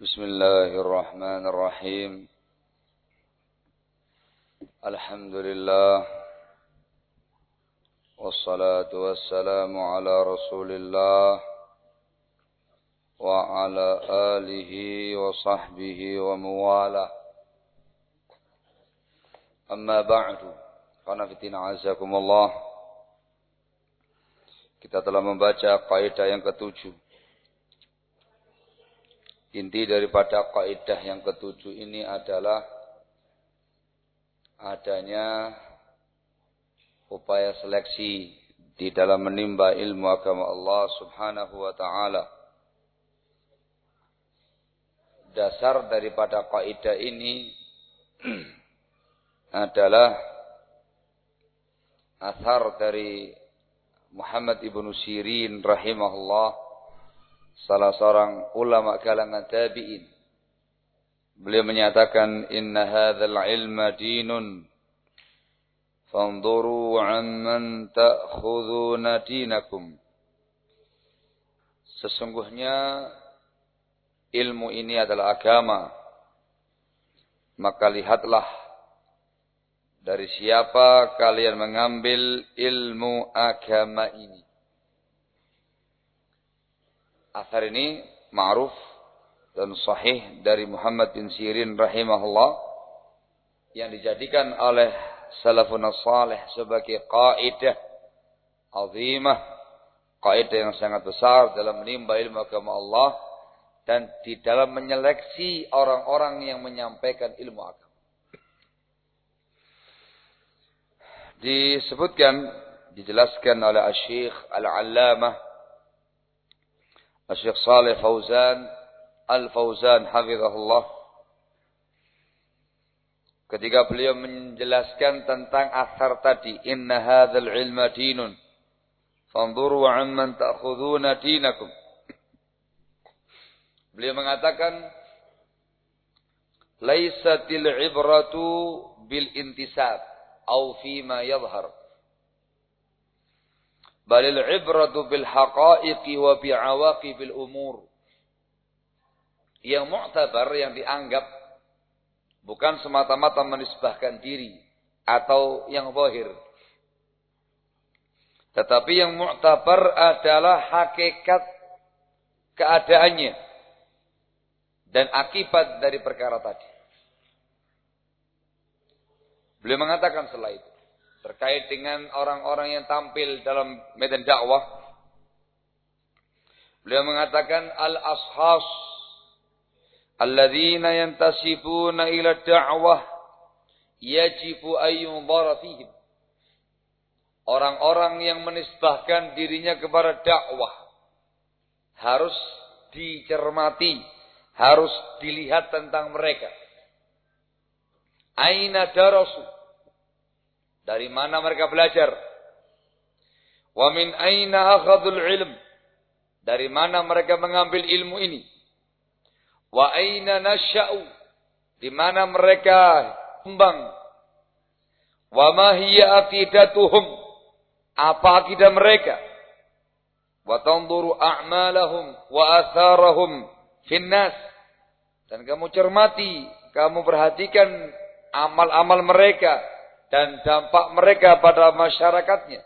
بسم الله الرحمن الرحيم الحمد لله والصلاة والسلام على رسول الله وعلى آله وصحبه ومواله أما بعد Qanafitin azakumullah Kita telah membaca kaidah yang ketujuh Inti daripada kaidah yang ketujuh ini adalah adanya upaya seleksi di dalam menimba ilmu agama Allah Subhanahu wa taala. Dasar daripada kaidah ini adalah asar dari Muhammad ibnu Sirin rahimahullah salah seorang ulama kalangan tabi'in. Beliau menyatakan inna hadzal ilma dinun fanzuru amman ta'khuduna dinakum. Sesungguhnya ilmu ini adalah agama. Maka lihatlah dari siapa kalian mengambil ilmu agama ini. Asar ini ma'ruf dan sahih dari Muhammad bin Sirin rahimahullah yang dijadikan oleh salafun salih sebagai kaidah azimah, kaidah yang sangat besar dalam menimba ilmu agama Allah dan di dalam menyeleksi orang-orang yang menyampaikan ilmu agama. Disebutkan, dijelaskan oleh Syekh Al-Allamah Syekh Saleh Fauzan Al-Fauzan hafizahullah ketika beliau menjelaskan tentang asar tadi inna hadzal ilma dinun fanzuru amman ta'khuduna dinakum beliau mengatakan laisatil ibratu bil intisab au fima yadhhar balil ibratu bil haqaiqi wa bil umur. Yang mu'tabar yang dianggap bukan semata-mata menisbahkan diri atau yang zahir. Tetapi yang mu'tabar adalah hakikat keadaannya dan akibat dari perkara tadi. Beliau mengatakan setelah itu terkait dengan orang-orang yang tampil dalam medan dakwah. Beliau mengatakan al-ashas alladzina yantasibuna ila da'wah yajibu ayyunzara fihim. Orang-orang yang menisbahkan dirinya kepada dakwah harus dicermati, harus dilihat tentang mereka. Aina darasu dari mana mereka belajar? Wa min aina akhadul ilm? Dari mana mereka mengambil ilmu ini? Wa aina nasya'u? Di mana mereka kembang? Wa ma hiya aqidatuhum? Apa akidah mereka? Wa tanzuru a'malahum wa atharahum finnas. Dan kamu cermati, kamu perhatikan amal-amal mereka dan dampak mereka pada masyarakatnya.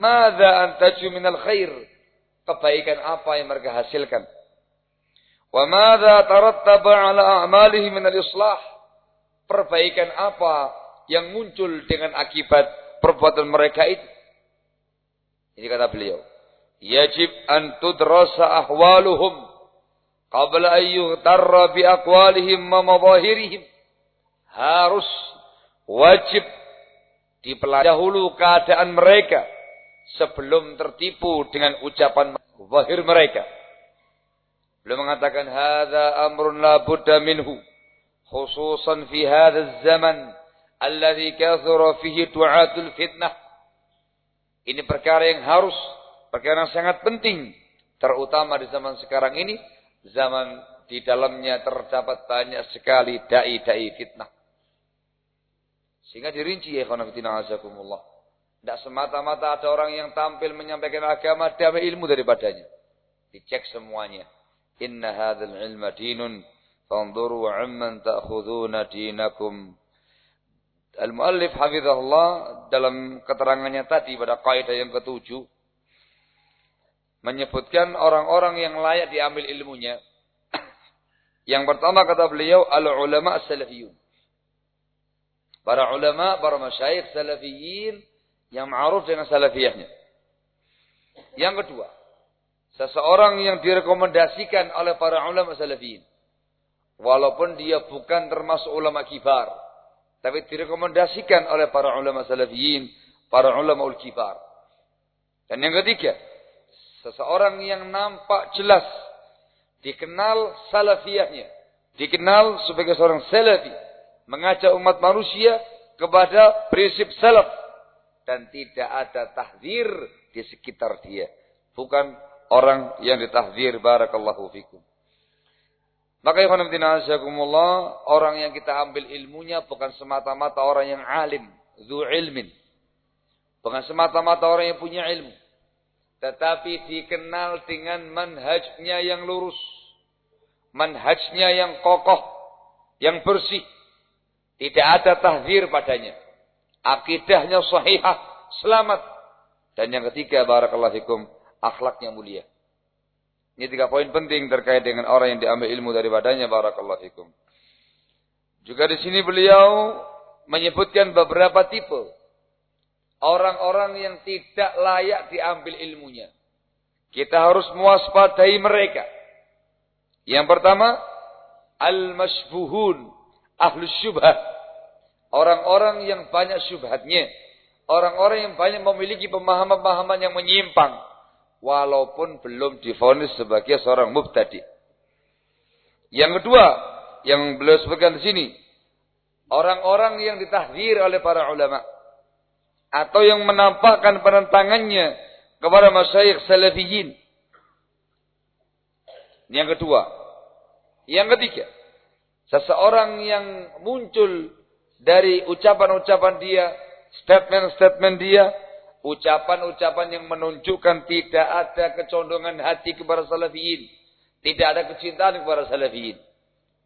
Mada antaju minal khair? Kebaikan apa yang mereka hasilkan? Wa mada tarattaba ala a'malihi minal islah? Perbaikan apa yang muncul dengan akibat perbuatan mereka itu? Ini kata beliau. Yajib an tudrasa ahwaluhum qabla an yughtarra bi aqwalihim wa madahirihim. Harus wajib dipelajari dahulu keadaan mereka sebelum tertipu dengan ucapan zahir mereka. Beliau mengatakan hadza amrun la budda minhu khususan fi hadha zaman alladhi kathura fihi du'atul fitnah. Ini perkara yang harus, perkara yang sangat penting terutama di zaman sekarang ini, zaman di dalamnya terdapat banyak sekali dai-dai fitnah. Sehingga dirinci ya khonafidina azakumullah. Tidak semata-mata ada orang yang tampil menyampaikan agama, damai ilmu daripadanya. Dicek semuanya. Inna hadzal ilma dinun fanzuru 'amman ta'khuduna dinakum. Al-muallif hafizahullah dalam keterangannya tadi pada kaidah yang ketujuh menyebutkan orang-orang yang layak diambil ilmunya. Yang pertama kata beliau al-ulama salafiyun. Para ulama, para masyayikh salafiyin yang ma'ruf dengan salafiyahnya. Yang kedua, seseorang yang direkomendasikan oleh para ulama salafiyin. Walaupun dia bukan termasuk ulama kibar. Tapi direkomendasikan oleh para ulama salafiyin, para ulama ul kibar. Dan yang ketiga, seseorang yang nampak jelas dikenal salafiyahnya, dikenal sebagai seorang salafi, mengajak umat manusia kepada prinsip salaf dan tidak ada tahzir di sekitar dia. Bukan orang yang ditahzir barakallahu fikum. Maka ikhwan azakumullah, orang yang kita ambil ilmunya bukan semata-mata orang yang alim, zu ilmin. Bukan semata-mata orang yang punya ilmu. Tetapi dikenal dengan manhajnya yang lurus. Manhajnya yang kokoh. Yang bersih. Tidak ada tahzir padanya. Akidahnya sahihah. Selamat. Dan yang ketiga, barakallahu fikum, akhlaknya mulia. Ini tiga poin penting terkait dengan orang yang diambil ilmu daripadanya, barakallahu fikum. Juga di sini beliau menyebutkan beberapa tipe orang-orang yang tidak layak diambil ilmunya. Kita harus mewaspadai mereka. Yang pertama, al-masbuhun, ahlu syubhat. Orang-orang yang banyak syubhatnya. Orang-orang yang banyak memiliki pemahaman-pemahaman yang menyimpang. Walaupun belum difonis sebagai seorang mubtadi. Yang kedua, yang beliau sebutkan di sini. Orang-orang yang ditahdir oleh para ulama atau yang menampakkan penentangannya kepada masyayikh salafiyin. Yang kedua. Yang ketiga. Seseorang yang muncul dari ucapan-ucapan dia, statement-statement dia, ucapan-ucapan yang menunjukkan tidak ada kecondongan hati kepada salafiyin. Tidak ada kecintaan kepada salafiyin.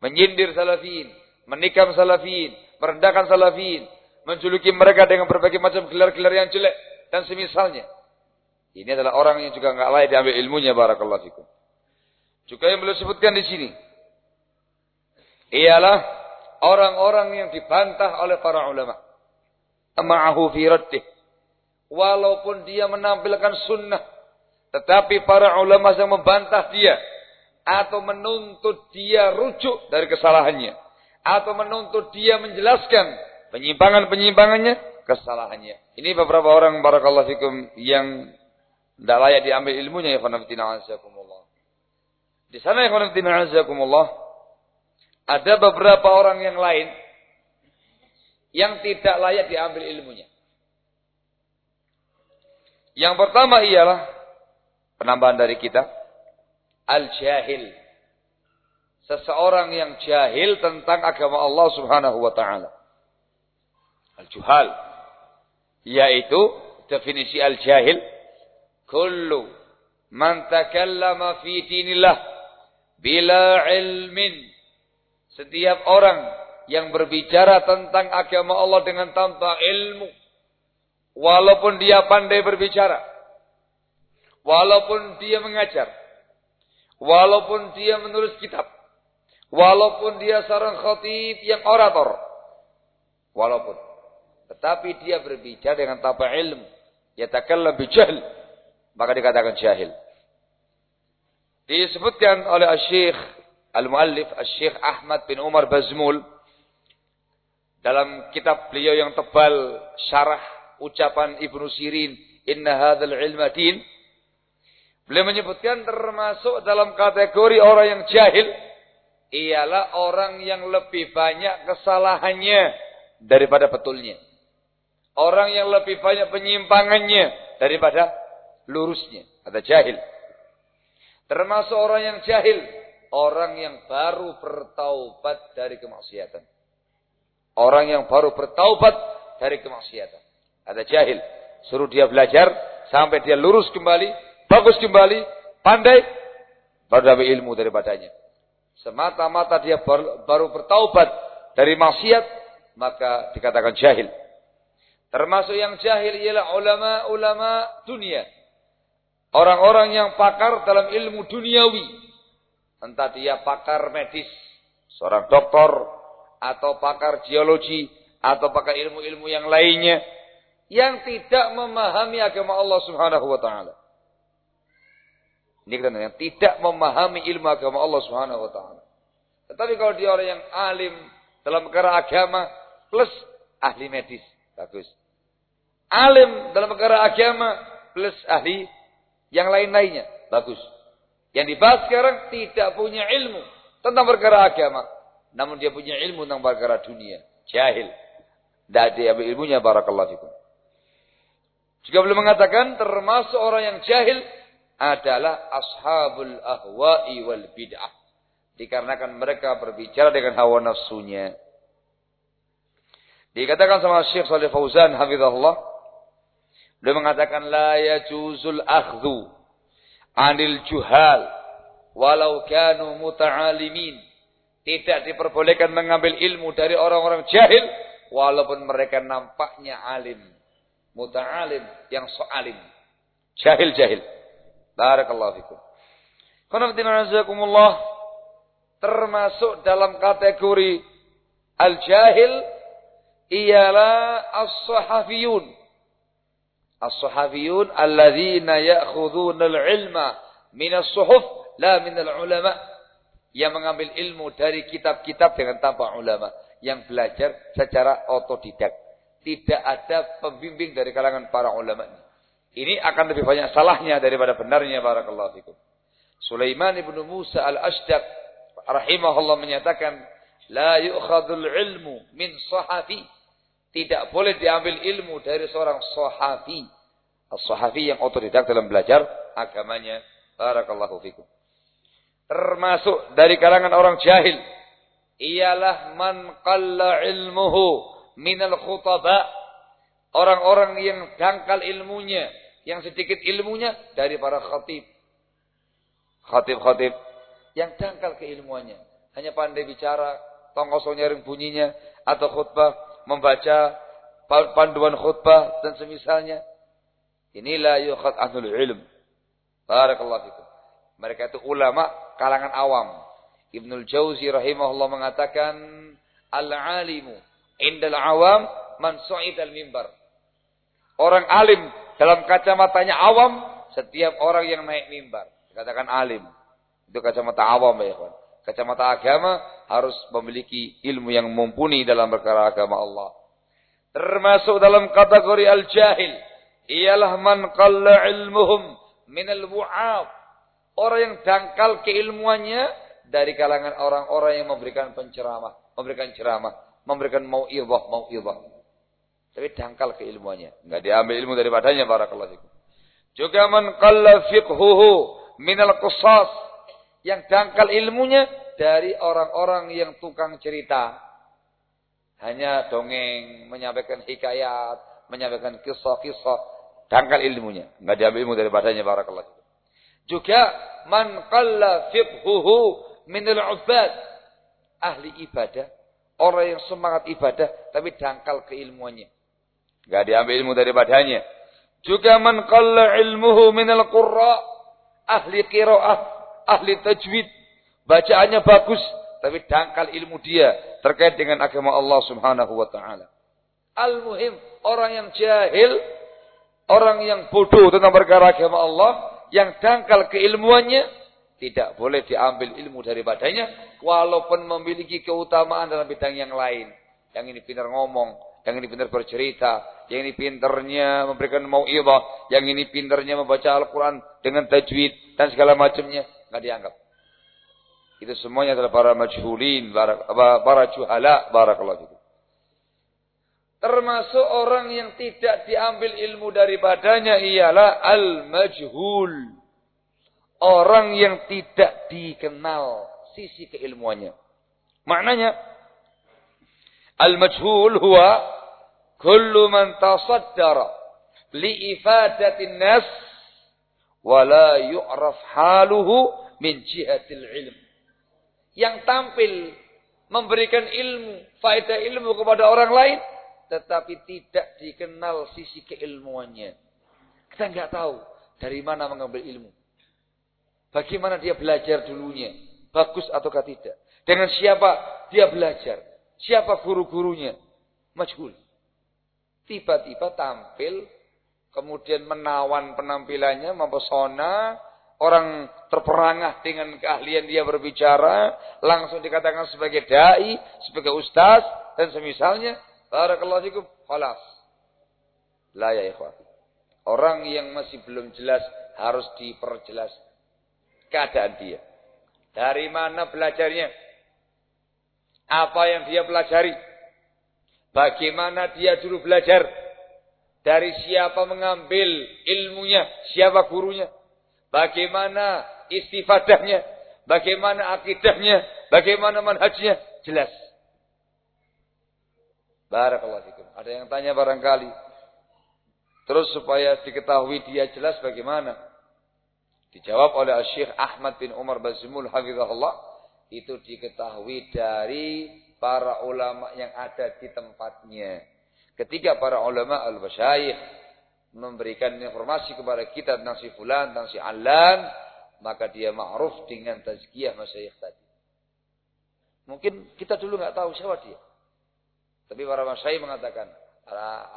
Menyindir salafiyin, menikam salafiyin, merendahkan salafiyin, menjuluki mereka dengan berbagai macam gelar-gelar yang jelek dan semisalnya. Ini adalah orang yang juga nggak layak diambil ilmunya barakallahu fikum. Juga yang beliau sebutkan di sini ialah orang-orang yang dibantah oleh para ulama. Ma'ahu fi raddih. Walaupun dia menampilkan sunnah, tetapi para ulama yang membantah dia atau menuntut dia rujuk dari kesalahannya atau menuntut dia menjelaskan penyimpangan-penyimpangannya, kesalahannya. Ini beberapa orang barakallahu fikum yang tidak layak diambil ilmunya ya khonaftina azakumullah. Di sana ya khonaftina azakumullah ada beberapa orang yang lain yang tidak layak diambil ilmunya. Yang pertama ialah penambahan dari kita al-jahil. Seseorang yang jahil tentang agama Allah Subhanahu wa taala. Al-juhal. Yaitu definisi al-jahil. Kullu man takallama fi dinillah bila ilmin. Setiap orang yang berbicara tentang agama Allah dengan tanpa ilmu. Walaupun dia pandai berbicara. Walaupun dia mengajar. Walaupun dia menulis kitab. Walaupun dia seorang khatib yang orator. Walaupun. Tetapi dia berbicara dengan tanpa ilmu. Yatakallam bijahl. Maka dikatakan jahil. Disebutkan oleh Syekh Al-Muallif Syekh Ahmad bin Umar Bazmul dalam kitab beliau yang tebal syarah ucapan Ibnu Sirin inna hadzal ilma din beliau menyebutkan termasuk dalam kategori orang yang jahil ialah orang yang lebih banyak kesalahannya daripada betulnya Orang yang lebih banyak penyimpangannya daripada lurusnya. Ada jahil. Termasuk orang yang jahil. Orang yang baru bertaubat dari kemaksiatan. Orang yang baru bertaubat dari kemaksiatan. Ada jahil. Suruh dia belajar sampai dia lurus kembali, bagus kembali, pandai. baru dapat ilmu daripadanya. Semata-mata dia baru bertaubat dari maksiat, maka dikatakan jahil. Termasuk yang jahil ialah ulama-ulama dunia. Orang-orang yang pakar dalam ilmu duniawi. Entah dia pakar medis, seorang doktor, atau pakar geologi, atau pakar ilmu-ilmu yang lainnya. Yang tidak memahami agama Allah subhanahu wa ta'ala. Ini kita yang tidak memahami ilmu agama Allah subhanahu wa ta'ala. Tetapi kalau dia orang yang alim dalam perkara agama, plus ahli medis. Bagus. Alim dalam perkara agama plus ahli yang lain-lainnya. Bagus. Yang dibahas sekarang tidak punya ilmu tentang perkara agama. Namun dia punya ilmu tentang perkara dunia. Jahil. Tidak ada ilmunya. Barakallahu fikum. Juga belum mengatakan termasuk orang yang jahil adalah ashabul ahwa'i wal bid'ah. Dikarenakan mereka berbicara dengan hawa nafsunya. Dikatakan sama Syekh Salih Fauzan hafizahullah. Beliau mengatakan la yajuzul akhdhu anil juhal walau kanu muta'alimin. Tidak diperbolehkan mengambil ilmu dari orang-orang jahil walaupun mereka nampaknya alim. Muta'alim yang so alim. Jahil-jahil. Barakallahu fikum. Qanafdina termasuk dalam kategori al-jahil ialah as-sahafiyun. As-sahafiyun alladzina ya'khudhuna al-ilma min as-suhuf la min al-ulama. Yang mengambil ilmu dari kitab-kitab dengan tanpa ulama. Yang belajar secara otodidak. Tidak ada pembimbing dari kalangan para ulama. Ini akan lebih banyak salahnya daripada benarnya barakallahu fikum. Sulaiman ibnu Musa al-Ashdaq rahimahullah menyatakan la yu'khadul ilmu min sahafi tidak boleh diambil ilmu dari seorang sahafi. As-sahafi yang otodidak dalam belajar agamanya. Barakallahu fikum. Termasuk dari kalangan orang jahil. Ialah man qalla ilmuhu minal khutaba. Orang-orang yang dangkal ilmunya. Yang sedikit ilmunya dari para khatib. Khatib-khatib. Yang dangkal keilmuannya. Hanya pandai bicara. Tongkosong nyaring bunyinya. Atau khutbah membaca panduan khutbah dan semisalnya. Inilah yukhad ahlul ilm. Barakallahu fikum. Mereka itu ulama kalangan awam. Ibnul Jauzi rahimahullah mengatakan al-alimu indal awam man al mimbar. Orang alim dalam kacamatanya awam setiap orang yang naik mimbar. Katakan alim. Itu kacamata awam ya kawan. Kacamata agama harus memiliki ilmu yang mumpuni dalam perkara agama Allah. Termasuk dalam kategori al-jahil. Ialah man qalla ilmuhum minal wu'ab. Orang yang dangkal keilmuannya dari kalangan orang-orang yang memberikan penceramah. Memberikan ceramah. Memberikan mau'idhah, mau'idhah. Tapi dangkal keilmuannya. Enggak diambil ilmu daripadanya. Barakallahu Juga man qalla fiqhuhu minal qusas yang dangkal ilmunya dari orang-orang yang tukang cerita. Hanya dongeng, menyampaikan hikayat, menyampaikan kisah-kisah, dangkal ilmunya. Enggak diambil ilmu daripadanya barakallahu. Juga man qalla fiqhuhu min al-ubad. Ahli ibadah, orang yang semangat ibadah tapi dangkal keilmuannya. Enggak diambil ilmu daripadanya. Juga man qalla ilmuhu min al-qurra. Ahli qiraah ahli tajwid, bacaannya bagus, tapi dangkal ilmu dia terkait dengan agama Allah Subhanahu wa taala. Al-muhim, orang yang jahil, orang yang bodoh tentang perkara agama Allah, yang dangkal keilmuannya, tidak boleh diambil ilmu daripadanya, walaupun memiliki keutamaan dalam bidang yang lain. Yang ini pintar ngomong, yang ini pintar bercerita, yang ini pintarnya memberikan mau'ibah, yang ini pintarnya membaca Al-Quran dengan tajwid, dan segala macamnya nggak dianggap. Itu semuanya adalah para majhulin, para, para juhala, barakallahu. Termasuk orang yang tidak diambil ilmu daripadanya ialah al-majhul. Orang yang tidak dikenal sisi keilmuannya. Maknanya al-majhul huwa kullu man tasaddara li ifadatin nas wala yu'raf haluhu min jihatil ilm. Yang tampil memberikan ilmu, faedah ilmu kepada orang lain, tetapi tidak dikenal sisi keilmuannya. Kita nggak tahu dari mana mengambil ilmu. Bagaimana dia belajar dulunya, bagus ataukah tidak. Dengan siapa dia belajar, siapa guru-gurunya, majhul. Tiba-tiba tampil, kemudian menawan penampilannya, mempesona, orang terperangah dengan keahlian dia berbicara, langsung dikatakan sebagai dai, sebagai ustaz dan semisalnya, barakallahu fikum, khalas. La ya ikhwan. Orang yang masih belum jelas harus diperjelas keadaan dia. Dari mana belajarnya? Apa yang dia pelajari? Bagaimana dia dulu belajar? Dari siapa mengambil ilmunya? Siapa gurunya? Bagaimana istifadahnya? Bagaimana akidahnya? Bagaimana manhajnya? Jelas. Barakallahu. Ada yang tanya barangkali. Terus supaya diketahui dia jelas bagaimana? Dijawab oleh Syekh Ahmad bin Umar Bazimul Hafizahullah. Itu diketahui dari para ulama yang ada di tempatnya. Ketika para ulama al-basyayikh memberikan informasi kepada kita tentang si fulan, tentang si alan, maka dia ma'ruf dengan tazkiyah masyayikh tadi. Mungkin kita dulu nggak tahu siapa dia. Tapi para masyayikh mengatakan,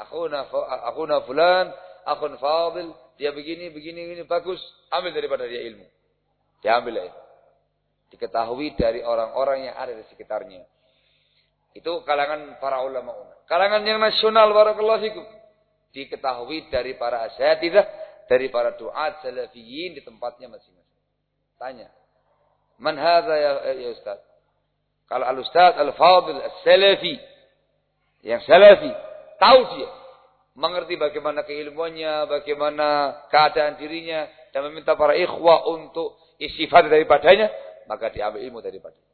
akhuna akhuna fulan, akhun fadil, dia begini, begini, begini, bagus. Ambil daripada dia ilmu. Diambil itu. Diketahui dari orang-orang yang ada di sekitarnya. Itu kalangan para ulama. Kalangan yang nasional, barakallahu fikum diketahui dari para asyatidah, dari para duat salafiyin di tempatnya masing-masing. Tanya. Man hadha ya, ya Ustaz? Kalau al-Ustaz al-Fadil al-Salafi, yang Salafi, tahu dia. Mengerti bagaimana keilmuannya, bagaimana keadaan dirinya, dan meminta para ikhwah untuk istifad daripadanya, maka diambil ilmu daripadanya.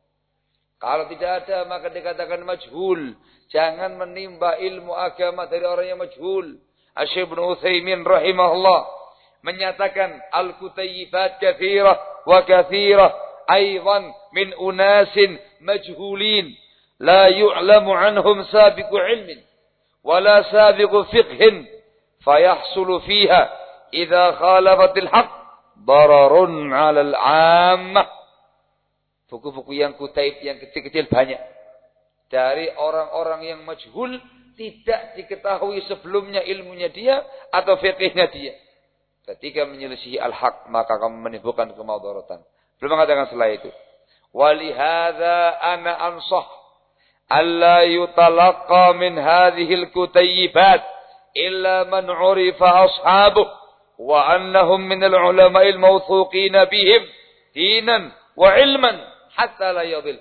Kalau tidak ada, maka dikatakan majhul. Jangan menimba ilmu agama dari orang yang majhul. Asyik bin Uthaymin rahimahullah menyatakan al-kutayyibat kathirah wa kathirah aydan min unasin majhulin la yu'lamu anhum sabiqu ilmin wala sabiqu fiqhin fayahsulu fiha idza khalafatil haqq dararun 'ala al-'ammah buku-buku yang kutaib yang kecil-kecil banyak dari orang-orang yang majhul tidak diketahui sebelumnya ilmunya dia atau fikihnya dia. Ketika menyelisihi al-haq maka kamu menimbulkan kemaudaratan. Belum mengatakan setelah itu. Walihada ana ansah alla yutalaqqa min hadhihi al-kutayyibat illa man 'urifa ashabuh wa annahum min al-ulama'i al-mawthuqin bihim dinan wa ilman hatta la yadhil.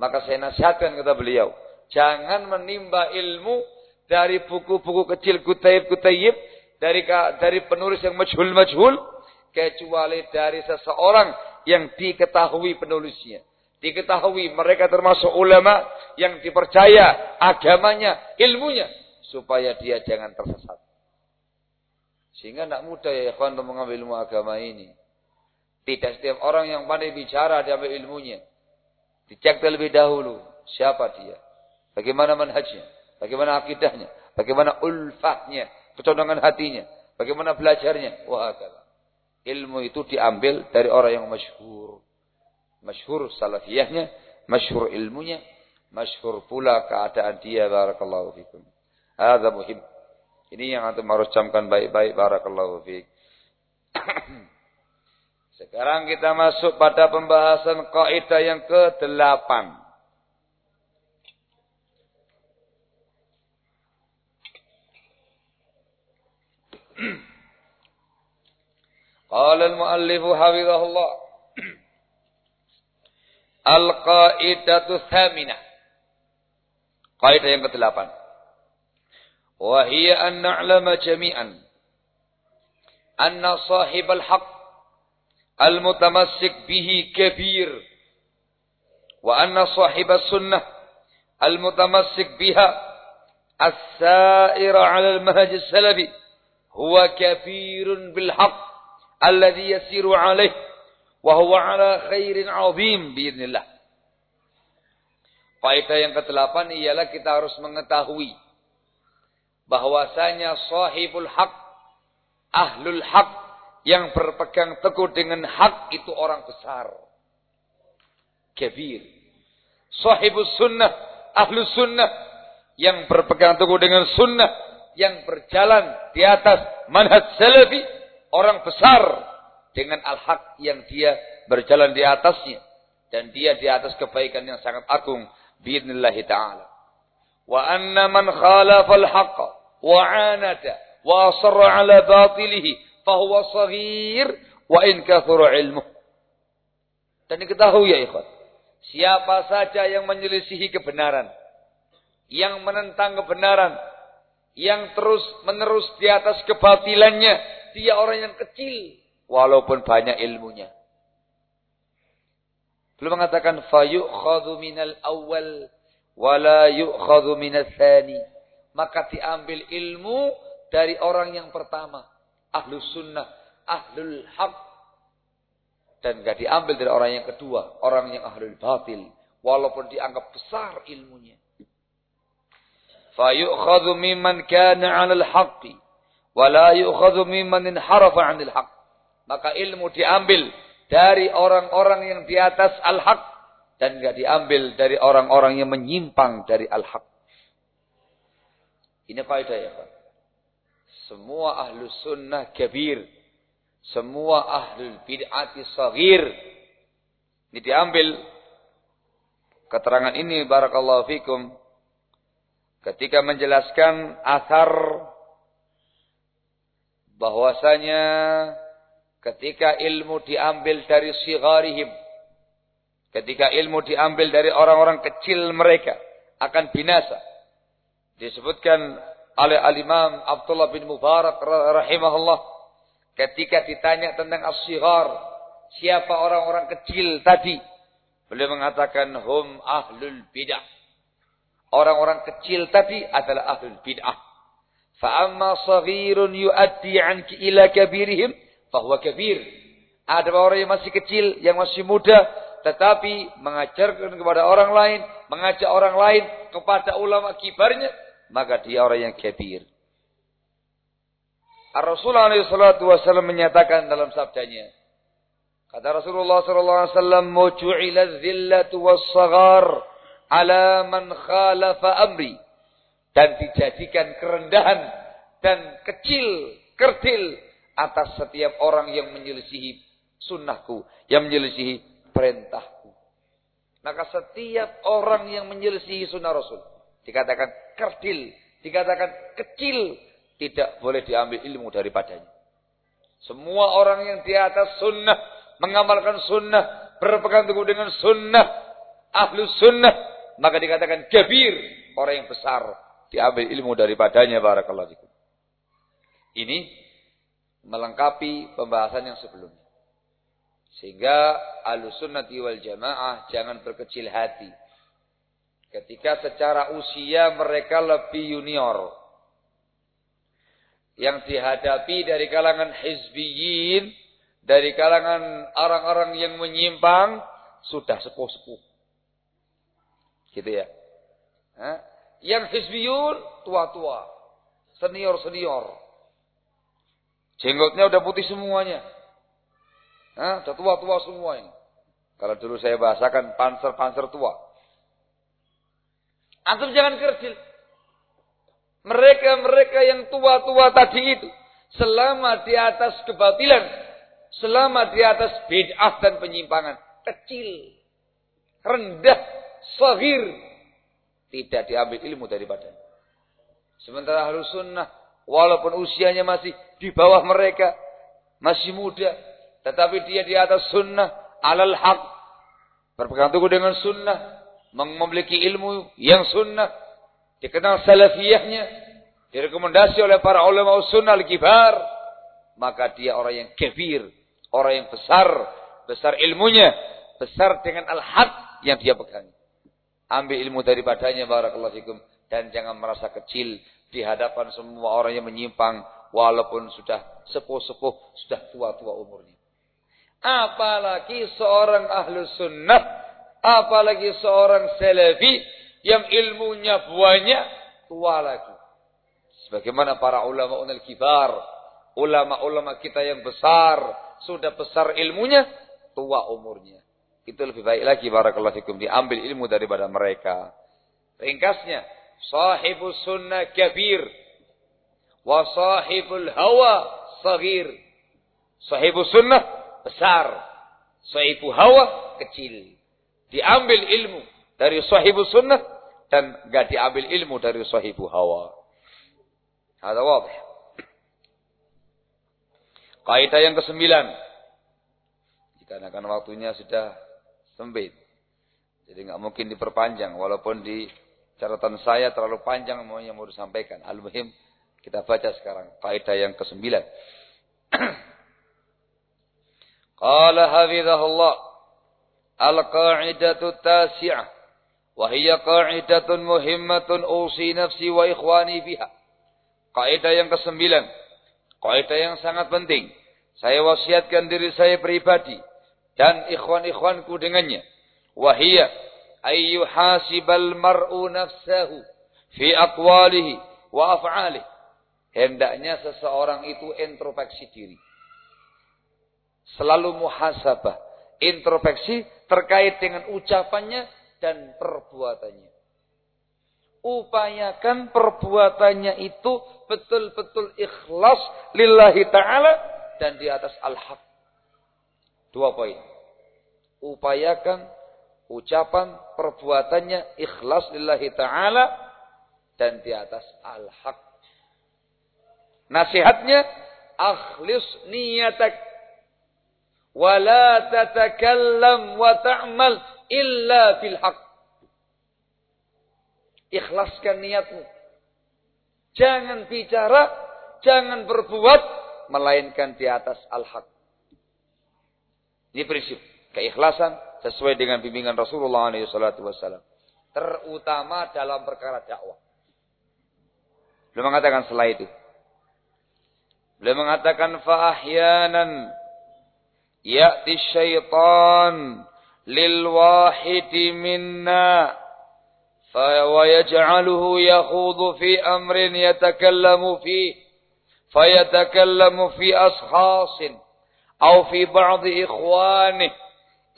Maka saya nasihatkan kata beliau, Jangan menimba ilmu dari buku-buku kecil kutayib-kutayib. Dari dari penulis yang majhul-majhul. Kecuali dari seseorang yang diketahui penulisnya. Diketahui mereka termasuk ulama yang dipercaya agamanya, ilmunya. Supaya dia jangan tersesat. Sehingga tidak mudah ya ikhwan untuk mengambil ilmu agama ini. Tidak setiap orang yang pandai bicara diambil ilmunya. Dicek terlebih dahulu. Siapa dia? Bagaimana manhajnya? Bagaimana akidahnya? Bagaimana ulfahnya? Kecondongan hatinya? Bagaimana belajarnya? Wah, Ilmu itu diambil dari orang yang masyhur. Masyhur salafiyahnya, masyhur ilmunya, masyhur pula keadaan dia barakallahu fikum. Hadza muhim. Ini yang antum harus camkan baik-baik barakallahu fik. Sekarang kita masuk pada pembahasan kaidah yang ke-8. Qala al-muallif hafizahullah Al-qaidatu tsaminah. Kaidah yang ke-8. Wa hiya an na'lama jami'an anna sahibal haqq المتمسك به كبير وأن صاحب السنة المتمسك بها السائر على المنهج السلبي هو كبير بالحق الذي يسير عليه وهو على خير عظيم بإذن الله. Faedah yang ke-8 ialah kita harus mengetahui bahwasanya sahibul haq, ahlul haq yang berpegang teguh dengan hak itu orang besar. Kabir. Sahibus sunnah, ahlus sunnah yang berpegang teguh dengan sunnah yang berjalan di atas manhaj salafi orang besar dengan al-haq yang dia berjalan di atasnya dan dia di atas kebaikan yang sangat agung باذن ta'ala wa anna man khalafa al-haqq wa 'anada wa asarra 'ala batilihi fahuwa saghir wa in kathura ilmuh dan diketahui ya ikhwan siapa saja yang menyelisihi kebenaran yang menentang kebenaran yang terus menerus di atas kebatilannya dia orang yang kecil walaupun banyak ilmunya Belum mengatakan fayu'khadhu minal awal wala yu'khadhu minal thani. Maka diambil ilmu dari orang yang pertama. Ahlus sunnah, ahlul haq. Dan gak diambil dari orang yang kedua. Orang yang ahlul batil. Walaupun dianggap besar ilmunya. Fayu'khadhu mimman kana alal haqqi. Wala yu'khadhu mimman inharafa anil haq. Maka ilmu diambil dari orang-orang yang di atas al-haq dan enggak diambil dari orang-orang yang menyimpang dari al-haq. Ini kaidah ya, Pak. Semua ahlu sunnah kabir. Semua ahlu bid'ati saghir. Ini diambil keterangan ini barakallahu fikum ketika menjelaskan asar bahwasanya Ketika ilmu diambil dari sigharihim. Ketika ilmu diambil dari orang-orang kecil mereka. Akan binasa. Disebutkan oleh al-imam Abdullah bin Mubarak rahimahullah. Ketika ditanya tentang as-sighar. Siapa orang-orang kecil tadi. Beliau mengatakan hum ahlul bid'ah. Orang-orang kecil tadi adalah ahlul bid'ah. Fa'amma saghirun yuaddi anki ila kabirihim bahwa kabir. Ada orang yang masih kecil, yang masih muda, tetapi mengajarkan kepada orang lain, mengajak orang lain kepada ulama kibarnya, maka dia orang yang kabir. Rasulullah SAW menyatakan dalam sabdanya, kata Rasulullah SAW, "Muju'ila zillatu was-saghar ala man khalafa amri." Dan dijadikan kerendahan dan kecil, kerdil atas setiap orang yang menyelisihi sunnahku, yang menyelisihi perintahku. Maka setiap orang yang menyelisihi sunnah Rasul dikatakan kerdil, dikatakan kecil, tidak boleh diambil ilmu daripadanya. Semua orang yang di atas sunnah, mengamalkan sunnah, berpegang teguh dengan sunnah, ahlu sunnah, maka dikatakan kabir, orang yang besar, diambil ilmu daripadanya. Barakallahu Ini melengkapi pembahasan yang sebelumnya. Sehingga alusunnati wal jamaah jangan berkecil hati. Ketika secara usia mereka lebih junior. Yang dihadapi dari kalangan hizbiyin. Dari kalangan orang-orang yang menyimpang. Sudah sepuh-sepuh. Gitu ya. Hah? Yang hizbiyun tua-tua. Senior-senior. Jenggotnya udah putih semuanya. Hah? Udah tua-tua semua ini. Kalau dulu saya bahasakan panser-panser tua. Antum jangan kerdil. Mereka-mereka yang tua-tua tadi itu. Selama di atas kebatilan. Selama di atas bid'ah dan penyimpangan. Kecil. Rendah. Sahir. Tidak diambil ilmu daripada. Sementara harus sunnah walaupun usianya masih di bawah mereka, masih muda, tetapi dia di atas sunnah, alal haq, berpegang teguh dengan sunnah, memiliki ilmu yang sunnah, dikenal salafiyahnya, direkomendasi oleh para ulama sunnah al-kibar, maka dia orang yang kebir, orang yang besar, besar ilmunya, besar dengan al-haq yang dia pegang. Ambil ilmu daripadanya barakallahu fikum dan jangan merasa kecil di hadapan semua orang yang menyimpang walaupun sudah sepuh-sepuh, sudah tua-tua umurnya. Apalagi seorang ahlu sunnah, apalagi seorang salafi yang ilmunya banyak, tua lagi. Sebagaimana para ulama unal kibar, ulama-ulama kita yang besar, sudah besar ilmunya, tua umurnya. Itu lebih baik lagi barakallahu fikum diambil ilmu daripada mereka. Ringkasnya, sahibus sunnah kabir wa sahibul hawa sagir. Sahibus sunnah besar, sahibu hawa kecil. Diambil ilmu dari sahibus sunnah dan enggak diambil ilmu dari sahibu hawa. Ada wadah. Kaidah yang kesembilan. Dikarenakan waktunya sudah sempit. Jadi nggak mungkin diperpanjang. Walaupun di catatan saya terlalu panjang mau yang mau disampaikan. Al-Muhim kita baca sekarang. Kaidah yang kesembilan. Qala hafizahullah. Tasi'ah. Wahiyya qa'idatun muhimmatun usi nafsi wa ikhwani fiha. Kaidah yang kesembilan. Kaidah yang sangat penting. Saya wasiatkan diri saya pribadi dan ikhwan-ikhwanku dengannya. Wahia ayyuhasibal mar'u nafsahu fi aqwalihi wa af'alihi. Hendaknya seseorang itu introspeksi diri. Selalu muhasabah, introspeksi terkait dengan ucapannya dan perbuatannya. Upayakan perbuatannya itu betul-betul ikhlas lillahi ta'ala dan di atas al-haq. Dua poin. Upayakan ucapan perbuatannya ikhlas lillahi ta'ala dan di atas al-haq. Nasihatnya, akhlis niyatak. Wala tatakallam wa ta'mal illa bil haq. Ikhlaskan niatmu. Jangan bicara, jangan berbuat, melainkan di atas al-haq. Ini prinsip keikhlasan sesuai dengan bimbingan Rasulullah SAW. Terutama dalam perkara dakwah. Beliau mengatakan setelah itu. Beliau mengatakan fa'ahyanan يأتي الشيطان للواحد منا ويجعله يخوض في أمر يتكلم فيه فيتكلم في أشخاص أو في بعض إخوانه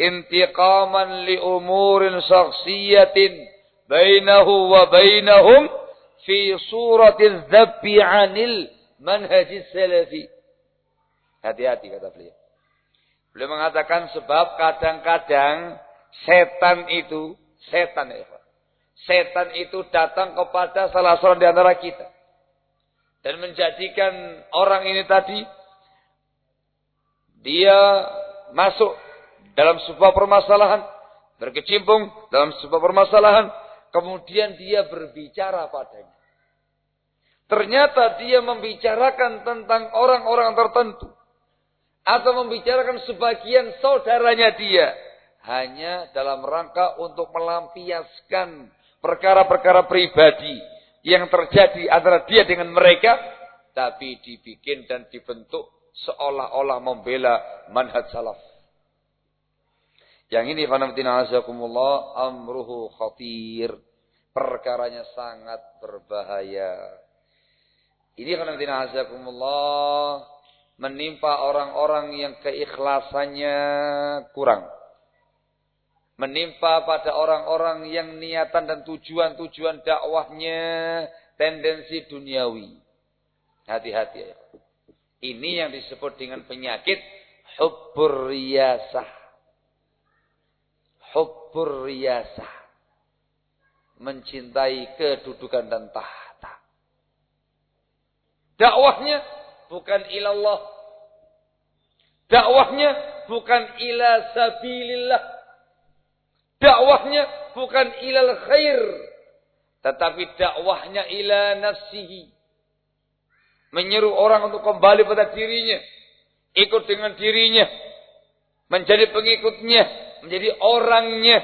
انتقاما لأمور شخصية بينه وبينهم في صورة الذب عن المنهج السلفي. هذه هذه kata beliau beliau mengatakan sebab kadang-kadang setan itu setan ya setan itu datang kepada salah seorang di antara kita dan menjadikan orang ini tadi dia masuk dalam sebuah permasalahan, berkecimpung dalam sebuah permasalahan, kemudian dia berbicara padanya. Ternyata dia membicarakan tentang orang-orang tertentu. Atau membicarakan sebagian saudaranya dia. Hanya dalam rangka untuk melampiaskan perkara-perkara pribadi yang terjadi antara dia dengan mereka. Tapi dibikin dan dibentuk seolah-olah membela manhaj salaf. Yang ini fanamtina azakumullah amruhu khatir. Perkaranya sangat berbahaya. Ini fanamtina azakumullah menimpa orang-orang yang keikhlasannya kurang. Menimpa pada orang-orang yang niatan dan tujuan-tujuan dakwahnya tendensi duniawi. Hati-hati ya. Ini yang disebut dengan penyakit hubbur riyasah. Hubbur riyasah. Mencintai kedudukan dan tahta. Dakwahnya bukan ilallah. Dakwahnya bukan ila sabilillah. Dakwahnya bukan ilal khair. Tetapi dakwahnya ila nafsihi Menyeru orang untuk kembali pada dirinya. Ikut dengan dirinya. Menjadi pengikutnya. Menjadi orangnya.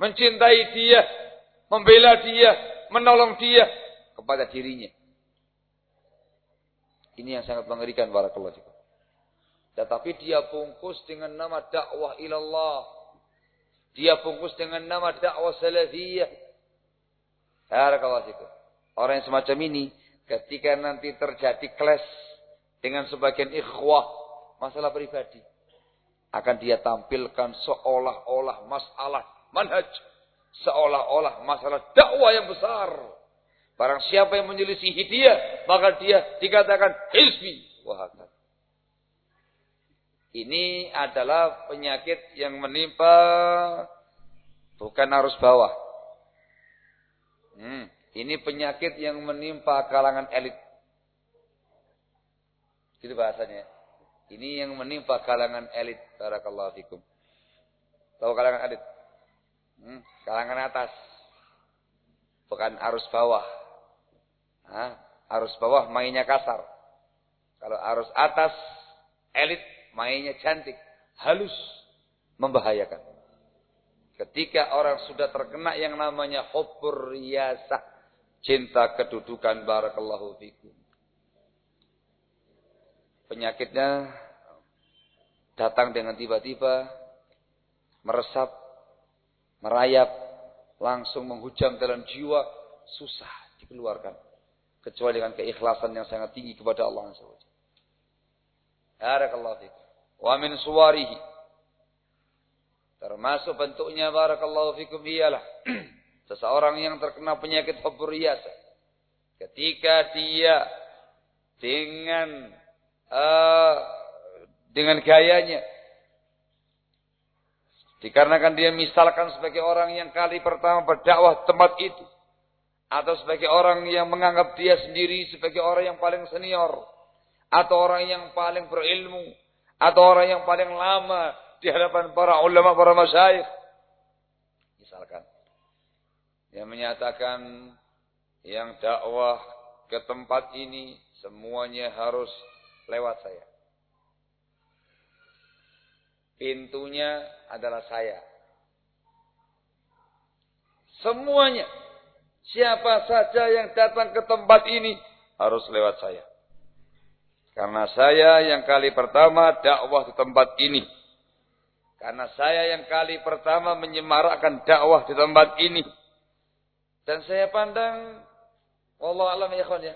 Mencintai dia. Membela dia. Menolong dia. Kepada dirinya. Ini yang sangat mengerikan para fikum. Tetapi dia bungkus dengan nama dakwah ilallah. Dia bungkus dengan nama dakwah salafiyah. Barakallahu fikum. Orang yang semacam ini ketika nanti terjadi clash dengan sebagian ikhwah masalah pribadi akan dia tampilkan seolah-olah masalah manhaj seolah-olah masalah dakwah yang besar barang siapa yang menyelisihi dia maka dia dikatakan hizbi wahakat ini adalah penyakit yang menimpa bukan arus bawah hmm. Ini penyakit yang menimpa kalangan elit. Gitu bahasanya. Ini yang menimpa kalangan elit. Barakallahu fikum. Tahu kalangan elit? Hmm, kalangan atas. Bukan arus bawah. Hah? Arus bawah mainnya kasar. Kalau arus atas, elit mainnya cantik. Halus. Membahayakan. Ketika orang sudah terkena yang namanya hubur riyasah cinta kedudukan barakallahu fikum. Penyakitnya datang dengan tiba-tiba meresap, merayap, langsung menghujam dalam jiwa, susah dikeluarkan. Kecuali dengan keikhlasan yang sangat tinggi kepada Allah SWT. Barakallahu fikum. Wa min suwarihi. Termasuk bentuknya barakallahu fikum ialah Seseorang yang terkena penyakit huburiyasa. Ketika dia dengan uh, dengan gayanya dikarenakan dia misalkan sebagai orang yang kali pertama berdakwah tempat itu atau sebagai orang yang menganggap dia sendiri sebagai orang yang paling senior atau orang yang paling berilmu atau orang yang paling lama di hadapan para ulama para masyayikh misalkan yang menyatakan yang dakwah ke tempat ini semuanya harus lewat saya. Pintunya adalah saya. Semuanya. Siapa saja yang datang ke tempat ini harus lewat saya. Karena saya yang kali pertama dakwah di tempat ini. Karena saya yang kali pertama menyemarakkan dakwah di tempat ini. Dan saya pandang, Allah alam ya ya.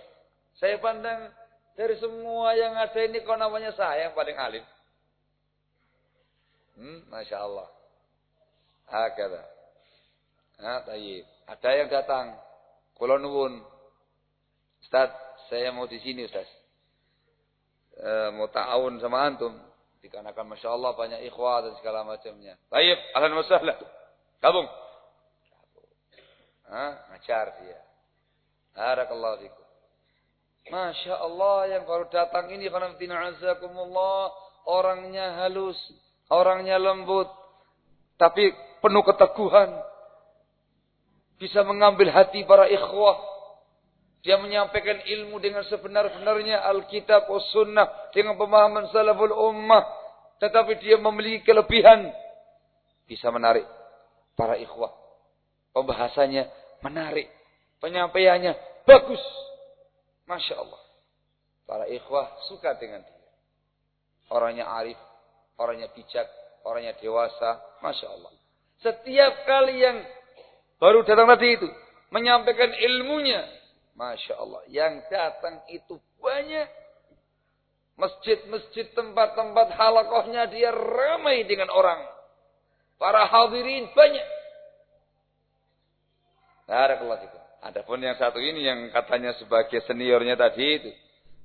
Saya pandang dari semua yang ada ini kok namanya saya yang paling alim. Hmm, Masya Allah. Hakada. Nah. Ada yang datang. Kulo nuwun. Ustaz, saya mau di sini Ustaz. E, mau ta'awun sama antum. Dikarenakan Masya Allah banyak ikhwah dan segala macamnya. Ahlan wa sahlan. Gabung. Hah? Ngajar dia. Barakallahu fikum. Masya Allah yang baru datang ini azakumullah orangnya halus, orangnya lembut, tapi penuh keteguhan. Bisa mengambil hati para ikhwah. Dia menyampaikan ilmu dengan sebenar-benarnya Alkitab wa sunnah dengan pemahaman salaful ummah. Tetapi dia memiliki kelebihan. Bisa menarik para ikhwah. Pembahasannya menarik. Penyampaiannya bagus. Masya Allah. Para ikhwah suka dengan dia. Orangnya arif, orangnya bijak, orangnya dewasa. Masya Allah. Setiap kali yang baru datang tadi itu. Menyampaikan ilmunya. Masya Allah. Yang datang itu banyak. Masjid-masjid tempat-tempat halakohnya dia ramai dengan orang. Para hadirin banyak. Barakallahu fikum. Adapun yang satu ini yang katanya sebagai seniornya tadi itu.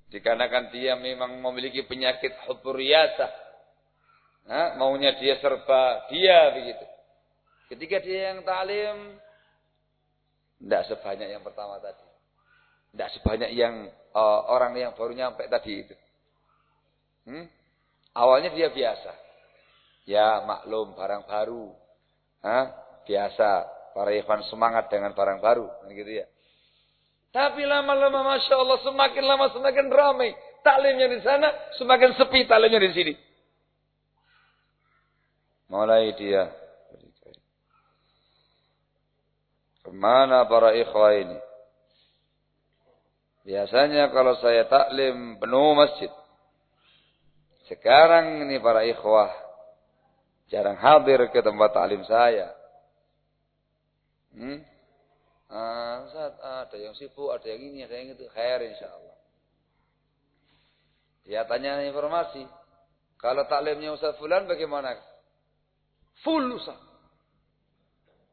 Dikarenakan dia memang memiliki penyakit huburiasa. Nah, maunya dia serba dia begitu. Ketika dia yang talim, tidak sebanyak yang pertama tadi. Tidak sebanyak yang uh, orang yang baru nyampe tadi itu. Hmm? Awalnya dia biasa. Ya maklum barang baru. Hah? Biasa. Para ikhwan semangat dengan barang baru. Gitu ya. Tapi lama-lama Masya Allah semakin lama semakin ramai. Taklimnya di sana semakin sepi taklimnya di sini. Mulai dia. Ke mana para ikhwah ini? Biasanya kalau saya taklim penuh masjid. Sekarang ini para ikhwah jarang hadir ke tempat alim saya. Hmm? Ah, Ustaz, ada yang sibuk, ada yang ini, ada yang itu. Khair insyaallah. Ya tanya informasi. Kalau taklimnya Ustaz Fulan bagaimana? Full Ustaz.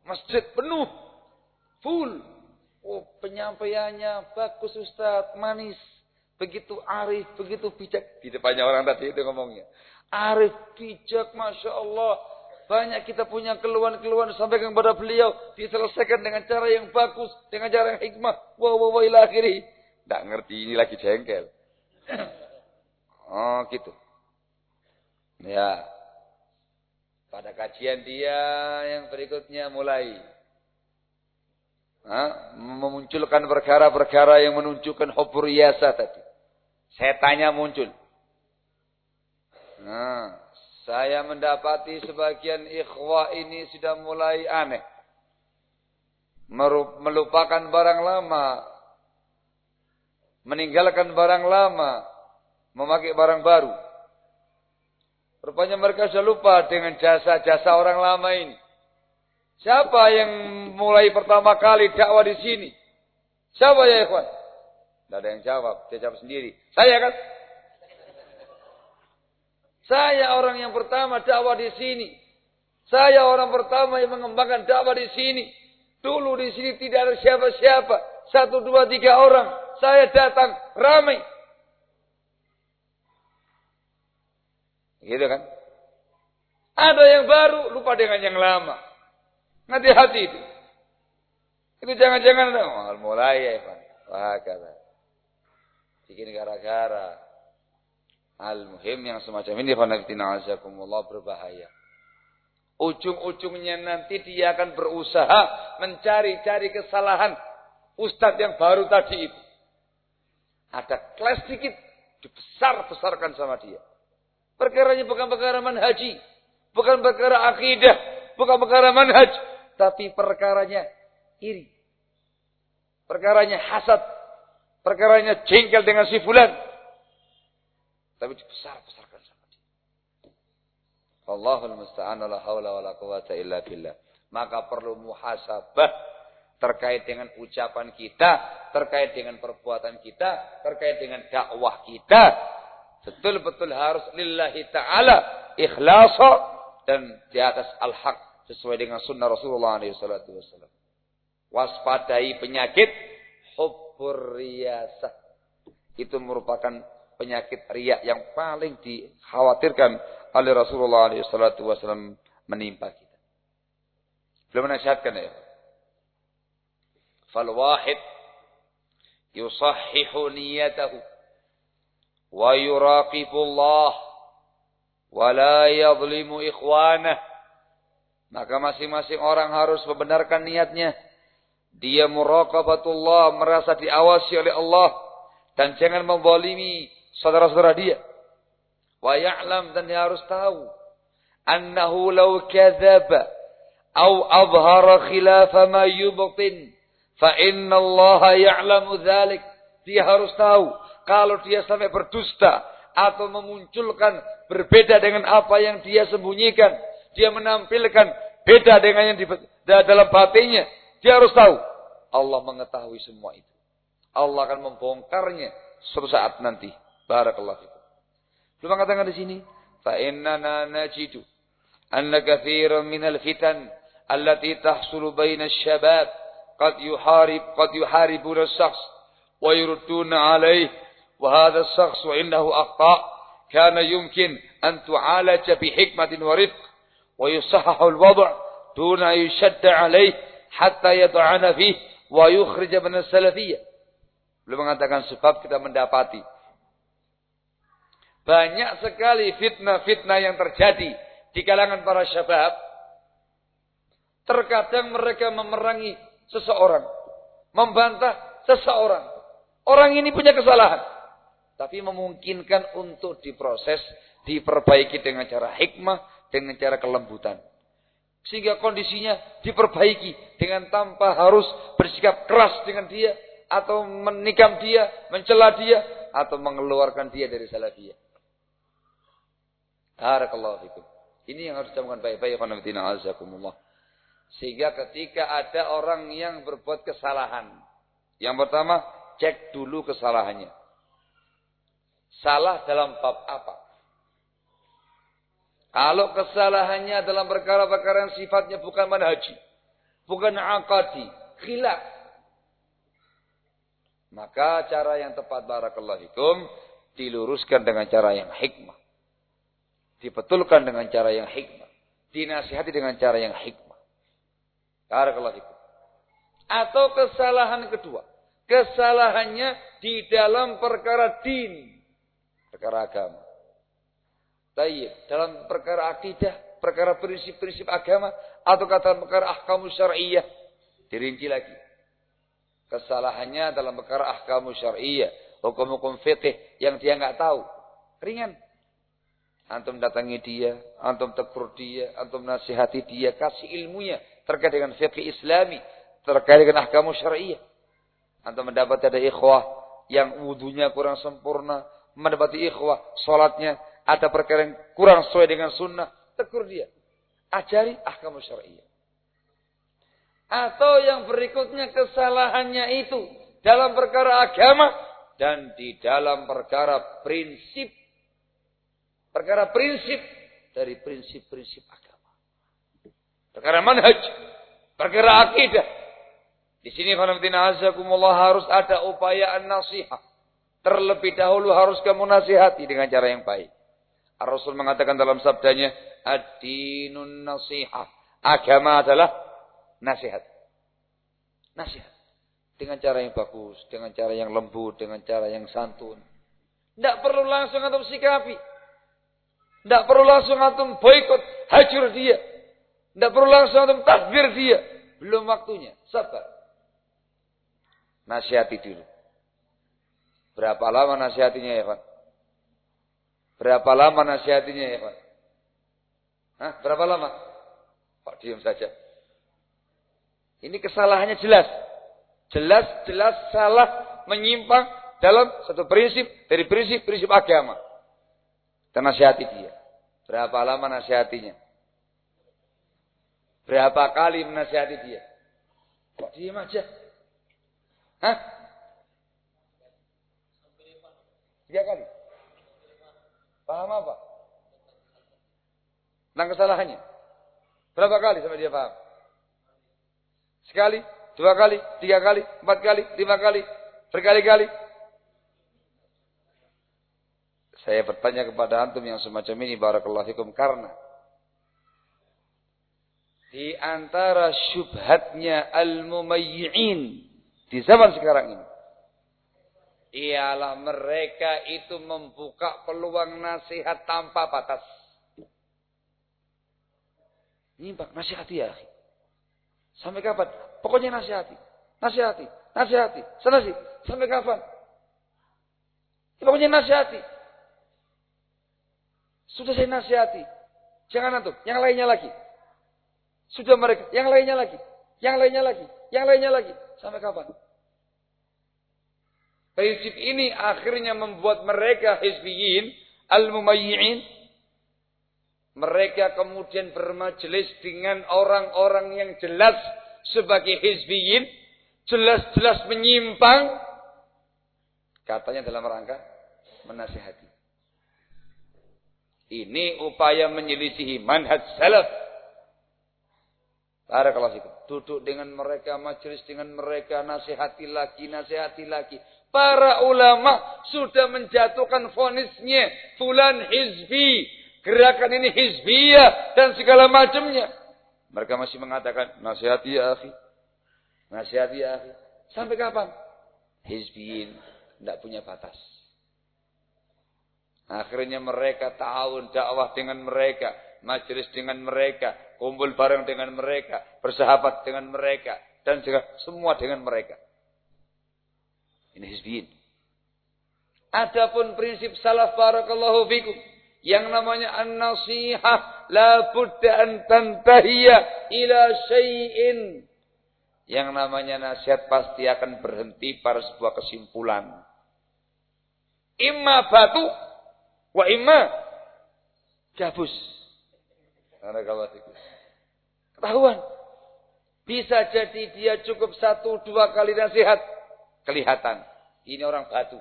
Masjid penuh. Full. Oh penyampaiannya bagus Ustaz. Manis. Begitu arif, begitu bijak. Di depannya orang tadi itu ngomongnya. Arif, bijak, Masya Allah. Banyak kita punya keluhan-keluhan sampai kepada beliau. Diselesaikan dengan cara yang bagus. Dengan cara yang hikmah. Wah, wah, wah, ilah akhiri. Tidak ngerti, ini lagi jengkel. Oh gitu. Ya. Pada kajian dia yang berikutnya mulai? Memunculkan perkara-perkara yang menunjukkan hubur yasa tadi. Setannya muncul. Nah, saya mendapati sebagian ikhwah ini sudah mulai aneh. Melupakan barang lama. Meninggalkan barang lama memakai barang baru. Rupanya mereka sudah lupa dengan jasa-jasa orang lama ini. Siapa yang mulai pertama kali dakwah di sini? Siapa ya ikhwan? Tidak ada yang jawab. Dia jawab sendiri. Saya kan? Saya orang yang pertama dakwah di sini. Saya orang pertama yang mengembangkan dakwah di sini. Dulu di sini tidak ada siapa-siapa. Satu, dua, tiga orang. Saya datang ramai. Gitu kan? Ada yang baru, lupa dengan yang lama. Nanti hati itu. Itu jangan-jangan oh, mulai ya, Ikhwan. Wah, kata. Bikin gara-gara. Al-muhim yang semacam ini, Fanafitina azakumullah berbahaya. Ujung-ujungnya nanti dia akan berusaha mencari-cari kesalahan ustadz yang baru tadi itu. Ada kelas sedikit, dibesar-besarkan sama dia. Perkaranya bukan perkara manhaji. Bukan perkara akidah. Bukan perkara manhaj. Tapi perkaranya iri. Perkaranya hasad. Perkaranya jengkel dengan si fulan. Tapi besar-besarkan sama. Allahul musta'an la hawla wa la quwata illa billah. Maka perlu muhasabah terkait dengan ucapan kita, terkait dengan perbuatan kita, terkait dengan dakwah kita, Betul-betul harus lillahi ta'ala ikhlasa dan di atas al-haq sesuai dengan sunnah Rasulullah SAW. Waspadai penyakit hubbur. Itu merupakan penyakit riak yang paling dikhawatirkan oleh Rasulullah SAW menimpa kita. Belum menasihatkan ya. Fal wahid yusahhihu niyatahu wa yuraqibullah wa la yadhlimu ikhwanah maka masing-masing orang harus membenarkan niatnya. Dia muraqabatullah merasa diawasi oleh Allah. Dan jangan membolimi saudara-saudara dia. Wa ya'lam dan dia harus tahu. Annahu law kadzaba au adhara khilafa ma yubtin fa inna Allah ya'lamu dzalik. Dia harus tahu kalau dia sampai berdusta atau memunculkan berbeda dengan apa yang dia sembunyikan, dia menampilkan Beda dengan yang di dalam batinnya. Dia harus tahu. Allah mengetahui semua itu. Allah akan membongkarnya suatu saat nanti. Barakallahu. Belum mengatakan di sini, Fa'innana najidu anna katsiran minal fitan allati tahsulu bayna syabab qad yuharib qad yuharibuna nasaks. wa yurduna alaih wa hadha syakhs innahu akta. kana yumkin antu tu'alaja bi hikmatin wa rifq ويصحح الوضع دون أن يشد عليه حتى يطعن فيه ويخرج من السلفية belum mengatakan sebab kita mendapati banyak sekali fitnah-fitnah yang terjadi di kalangan para syabab terkadang mereka memerangi seseorang membantah seseorang orang ini punya kesalahan tapi memungkinkan untuk diproses, diperbaiki dengan cara hikmah, dengan cara kelembutan. Sehingga kondisinya diperbaiki dengan tanpa harus bersikap keras dengan dia, atau menikam dia, mencela dia, atau mengeluarkan dia dari salafiyah. Barakallahu fikum. Ini yang harus dicampurkan baik-baik. Azakumullah. Sehingga ketika ada orang yang berbuat kesalahan. Yang pertama, cek dulu kesalahannya. Salah dalam bab apa? Kalau kesalahannya dalam perkara-perkara yang sifatnya bukan manhaji, bukan akadi, khilaf. Maka cara yang tepat barakallahu fikum diluruskan dengan cara yang hikmah. Dibetulkan dengan cara yang hikmah. Dinasihati dengan cara yang hikmah. Barakallahu fikum. Atau kesalahan kedua. Kesalahannya di dalam perkara din. Perkara agama. Tayyib. Dalam perkara akidah. Perkara prinsip-prinsip agama. Atau kata perkara ahkamu syar'iyah. Dirinci lagi. Kesalahannya dalam perkara ahkamu syar'iyah. Hukum-hukum fikih yang dia nggak tahu. Ringan. Antum datangi dia, antum tegur dia, antum nasihati dia, kasih ilmunya terkait dengan fikih islami, terkait dengan ahkamu syariah. Antum mendapat ada ikhwah yang wudhunya kurang sempurna, mendapati ikhwah sholatnya ada perkara yang kurang sesuai dengan sunnah, tegur dia. Ajari ahkamu syariah. Atau yang berikutnya kesalahannya itu dalam perkara agama dan di dalam perkara prinsip Perkara prinsip dari prinsip-prinsip agama. Perkara manhaj. Perkara akidah. Di sini khanafitina azakumullah harus ada upaya nasihat. Terlebih dahulu harus kamu nasihati dengan cara yang baik. Rasul mengatakan dalam sabdanya, Ad-dinun. Agama adalah nasihat. Nasihat. Dengan cara yang bagus, dengan cara yang lembut, dengan cara yang santun. Tidak perlu langsung atau sikapi. Tidak perlu langsung antum boikot, hancur dia. Tidak perlu langsung antum takbir dia. Belum waktunya. Sabar. Nasihati dulu. Berapa lama nasihatinya ya Pak? Berapa lama nasihatinya ya Pak? Hah? Berapa lama? Pak diam saja. Ini kesalahannya jelas. Jelas, jelas salah menyimpang dalam satu prinsip dari prinsip-prinsip agama. Kita nasihati dia. Berapa lama nasihatinya? Berapa kali menasihati dia? Kok diam aja? Hah? Tiga kali. Paham apa? Tentang kesalahannya. Berapa kali sampai dia paham? Sekali, dua kali, tiga kali, empat kali, lima kali, berkali-kali. Saya bertanya kepada antum yang semacam ini barakallahu fikum karena di antara syubhatnya al-mumayyi'in di zaman sekarang ini ialah mereka itu membuka peluang nasihat tanpa batas. Ini bak nasihati ya. Sampai kapan? Pokoknya nasihati. Nasihati. Nasihati. Senasi. Sampai kapan? Pokoknya nasihati. Sudah saya nasihati. Jangan antum, yang lainnya lagi. Sudah mereka, yang lainnya lagi. Yang lainnya lagi. Yang lainnya lagi. Sampai kapan? Prinsip ini akhirnya membuat mereka hizbiyin, al-mumayyi'in. Mereka kemudian bermajelis dengan orang-orang yang jelas sebagai hizbiyin. Jelas-jelas menyimpang. Katanya dalam rangka menasihati. Ini upaya menyelisihi manhaj salaf. Barakallahu fikum. Duduk dengan mereka, majelis dengan mereka, nasihati lagi, nasihati lagi. Para ulama sudah menjatuhkan fonisnya. Fulan hizbi. Gerakan ini hizbiyah dan segala macamnya. Mereka masih mengatakan, nasihati ya akhi. Nasihati ya akhi. Sampai kapan? Hizbiyin. Tidak punya batas. Akhirnya mereka tahun dakwah dengan mereka, majelis dengan mereka, kumpul bareng dengan mereka, bersahabat dengan mereka, dan juga semua dengan mereka. Ini hizbiyin. Adapun prinsip salaf barakallahu fikum yang namanya an-nasihah la budda an tantahiya ila syai'in. Yang namanya nasihat pasti akan berhenti pada sebuah kesimpulan. Imma batu Wa imma Gabus. Ketahuan. Bisa jadi dia cukup satu dua kali nasihat. Kelihatan. Ini orang batu.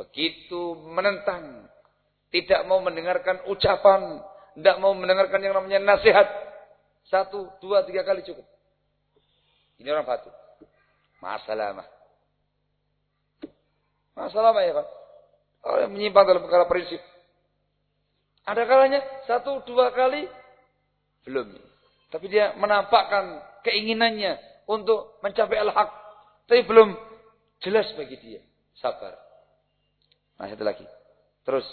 Begitu menentang. Tidak mau mendengarkan ucapan. Tidak mau mendengarkan yang namanya nasihat. Satu, dua, tiga kali cukup. Ini orang batu. Masalah. Masalah ya Pak. Orang yang menyimpang dalam perkara prinsip. Ada kalanya satu dua kali belum. Tapi dia menampakkan keinginannya untuk mencapai al-haq. Tapi belum jelas bagi dia. Sabar. Nah satu lagi. Terus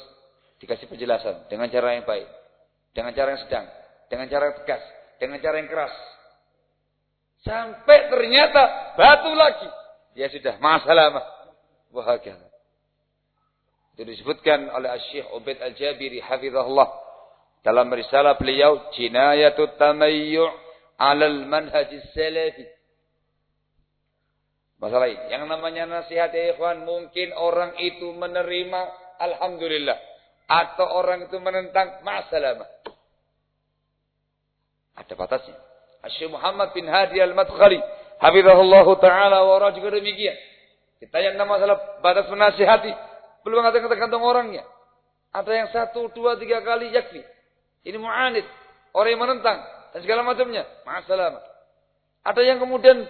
dikasih penjelasan dengan cara yang baik. Dengan cara yang sedang. Dengan cara yang tegas. Dengan cara yang keras. Sampai ternyata batu lagi. Ya sudah masalah. Bahagia. Itu disebutkan oleh Syekh Ubaid Al-Jabiri hafizahullah dalam risalah beliau Jinayatut Tamayyu' 'ala al-manhaj salafi. Masalah ini. Yang namanya nasihat ya ikhwan, mungkin orang itu menerima alhamdulillah atau orang itu menentang masalah. Ada batasnya. Syekh Muhammad bin Hadi Al-Madkhali hafizahullah taala wa juga demikian. Kita yang masalah batas menasihati belum ada tergantung orangnya. Ada yang satu, dua, tiga kali yakfi. Ini mu'anid. Orang yang menentang. Dan segala macamnya. Masalah. Ada yang kemudian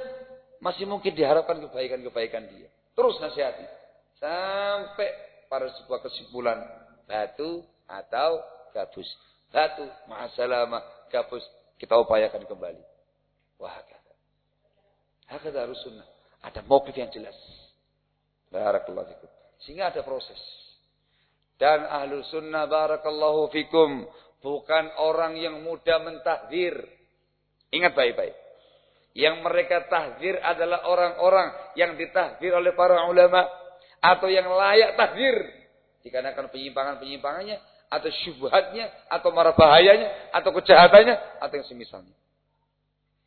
masih mungkin diharapkan kebaikan-kebaikan dia. Terus nasihati. Sampai pada sebuah kesimpulan. Batu atau gabus. Batu, ma'asalama, gabus. Kita upayakan kembali. Wah, kata. Hakata harus sunnah. Ada motif yang jelas. Barakallahu fikum. Sehingga ada proses. Dan ahlu sunnah barakallahu fikum. Bukan orang yang mudah mentahdir. Ingat baik-baik. Yang mereka tahdir adalah orang-orang yang ditahdir oleh para ulama. Atau yang layak tahdir. Dikarenakan penyimpangan-penyimpangannya. Atau syubhatnya. Atau marah bahayanya. Atau kejahatannya. Atau yang semisalnya.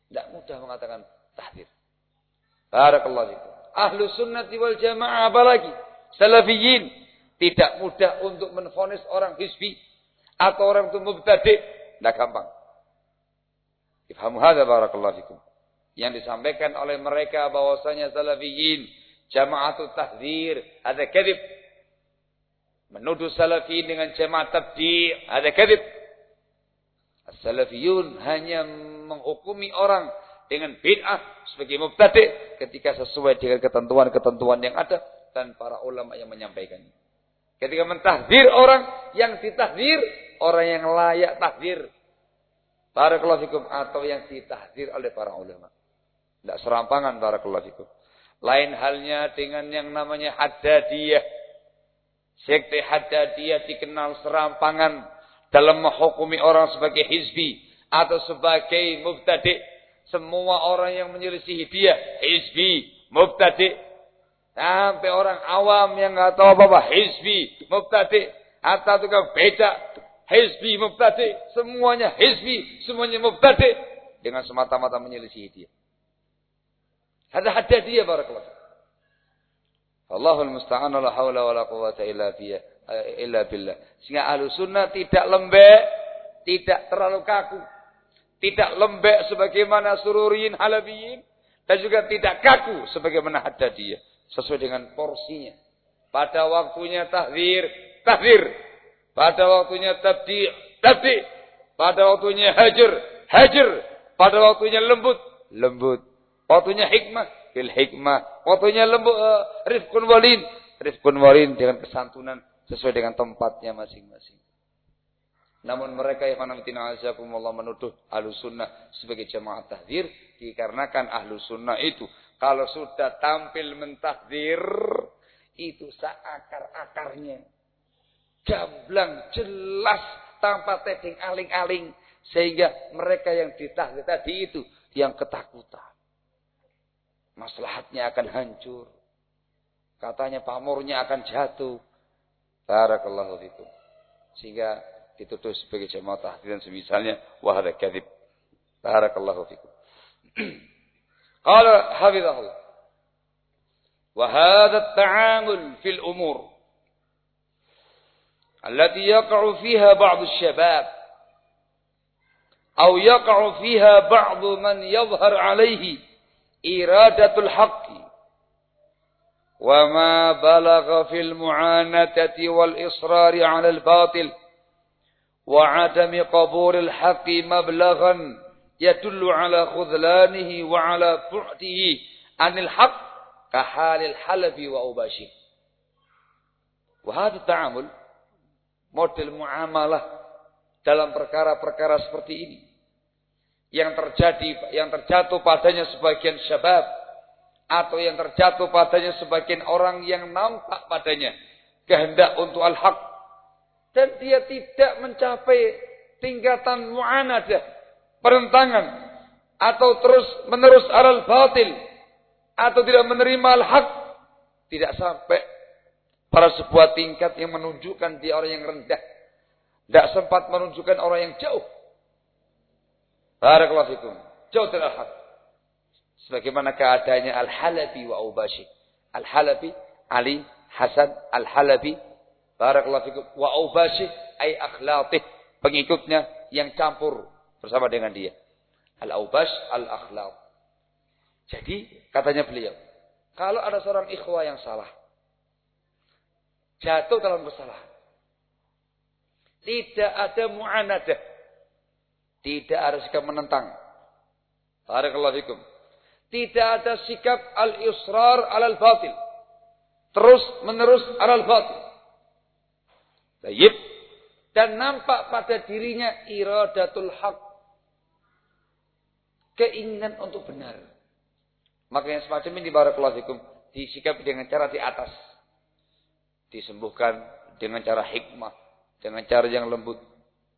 Tidak mudah mengatakan tahdir. Barakallahu fikum. Ahlu sunnati wal jamaah apalagi salafiyin tidak mudah untuk menfonis orang hisbi atau orang itu mubtadi tidak gampang. Ifhamu hadza barakallahu fikum. Yang disampaikan oleh mereka bahwasanya salafiyin jama'atut tahdzir ada kadhib. Menuduh salafiyin dengan jamaah tabdi' ada kadhib. As-salafiyun hanya menghukumi orang dengan bid'ah sebagai mubtadi ketika sesuai dengan ketentuan-ketentuan yang ada dan para ulama yang menyampaikannya. Ketika mentahdir orang yang ditahdir, orang yang layak tahdir. Barakallahu fikum atau yang ditahdir oleh para ulama. Tidak serampangan barakallahu fikum. Lain halnya dengan yang namanya haddadiyah. Sekte haddadiyah dikenal serampangan dalam menghukumi orang sebagai hizbi atau sebagai mubtadi. Semua orang yang menyelisihi dia hizbi, mubtadi, Sampai orang awam yang nggak tahu apa-apa, hizbi, mubtadi, atau tukang becak, hizbi, mubtadi, semuanya hizbi, semuanya mubtadi, dengan semata-mata menyelisih dia. Ada hadiah dia barakallahu. Allahul musta'an la haula wala quwata illa. Illa billah. Sehingga ahlu sunnah tidak lembek, tidak terlalu kaku. Tidak lembek sebagaimana sururiyin halabiyin. Dan juga tidak kaku sebagaimana dia sesuai dengan porsinya. Pada waktunya tahdir, tahdir. Pada waktunya tabdi, tabdi. Pada waktunya hajar, hajar. Pada waktunya lembut, lembut. Waktunya hikmah, bil hikmah. Waktunya lembut, uh, rifkun walin, rifkun walin dengan kesantunan sesuai dengan tempatnya masing-masing. Namun mereka yang manamtina azakumullah menuduh ahlu sunnah sebagai jamaah tahdir. Dikarenakan ahlu sunnah itu kalau sudah tampil mentahdir, itu seakar-akarnya. Gamblang, jelas, tanpa teding aling-aling. Sehingga mereka yang ditahdir tadi itu, yang ketakutan Maslahatnya akan hancur. Katanya pamornya akan jatuh. Barakallahu fikum. Sehingga dituduh sebagai jamaah tahdir dan semisalnya. Wahada kadib. Barakallahu fikum. قال حفظه الله وهذا التعامل في الأمور التي يقع فيها بعض الشباب أو يقع فيها بعض من يظهر عليه إرادة الحق وما بلغ في المعاناة والإصرار على الباطل وعدم قبول الحق مبلغا يدل على خذلانه وعلى بعده عن الحق كحال الحلب وأباشر وهذا التعامل model muamalah dalam perkara-perkara seperti ini yang terjadi yang terjatuh padanya sebagian syabab atau yang terjatuh padanya sebagian orang yang nampak padanya kehendak untuk al-haq dan dia tidak mencapai tingkatan mu'anadah perentangan atau terus menerus alal batil atau tidak menerima al-haq tidak sampai pada sebuah tingkat yang menunjukkan dia orang yang rendah. Tidak sempat menunjukkan orang yang jauh Barakallahu fikum. Jauh dari al-haq. Sebagaimana keadaannya Al-Halabi wa Ubashi. Al-Halabi, Ali, Hasan, Al-Halabi. Barakallahu fikum. Wa Ubashi, ay akhlatih. Pengikutnya yang campur bersama dengan dia. Al-Aubash, Al-Akhlat. Jadi, katanya beliau. Kalau ada seorang ikhwah yang salah. Jatuh dalam kesalahan. Tidak ada mu'anadah tidak ada sikap menentang. Barakallahu fikum. Tidak ada sikap al-israr al-batil. Terus menerus al-batil. Baik. Dan nampak pada dirinya iradatul haq. Keinginan untuk benar. Maka semacam ini barakallahu fikum. Disikapi dengan cara di atas. Disembuhkan dengan cara hikmah. Dengan cara yang lembut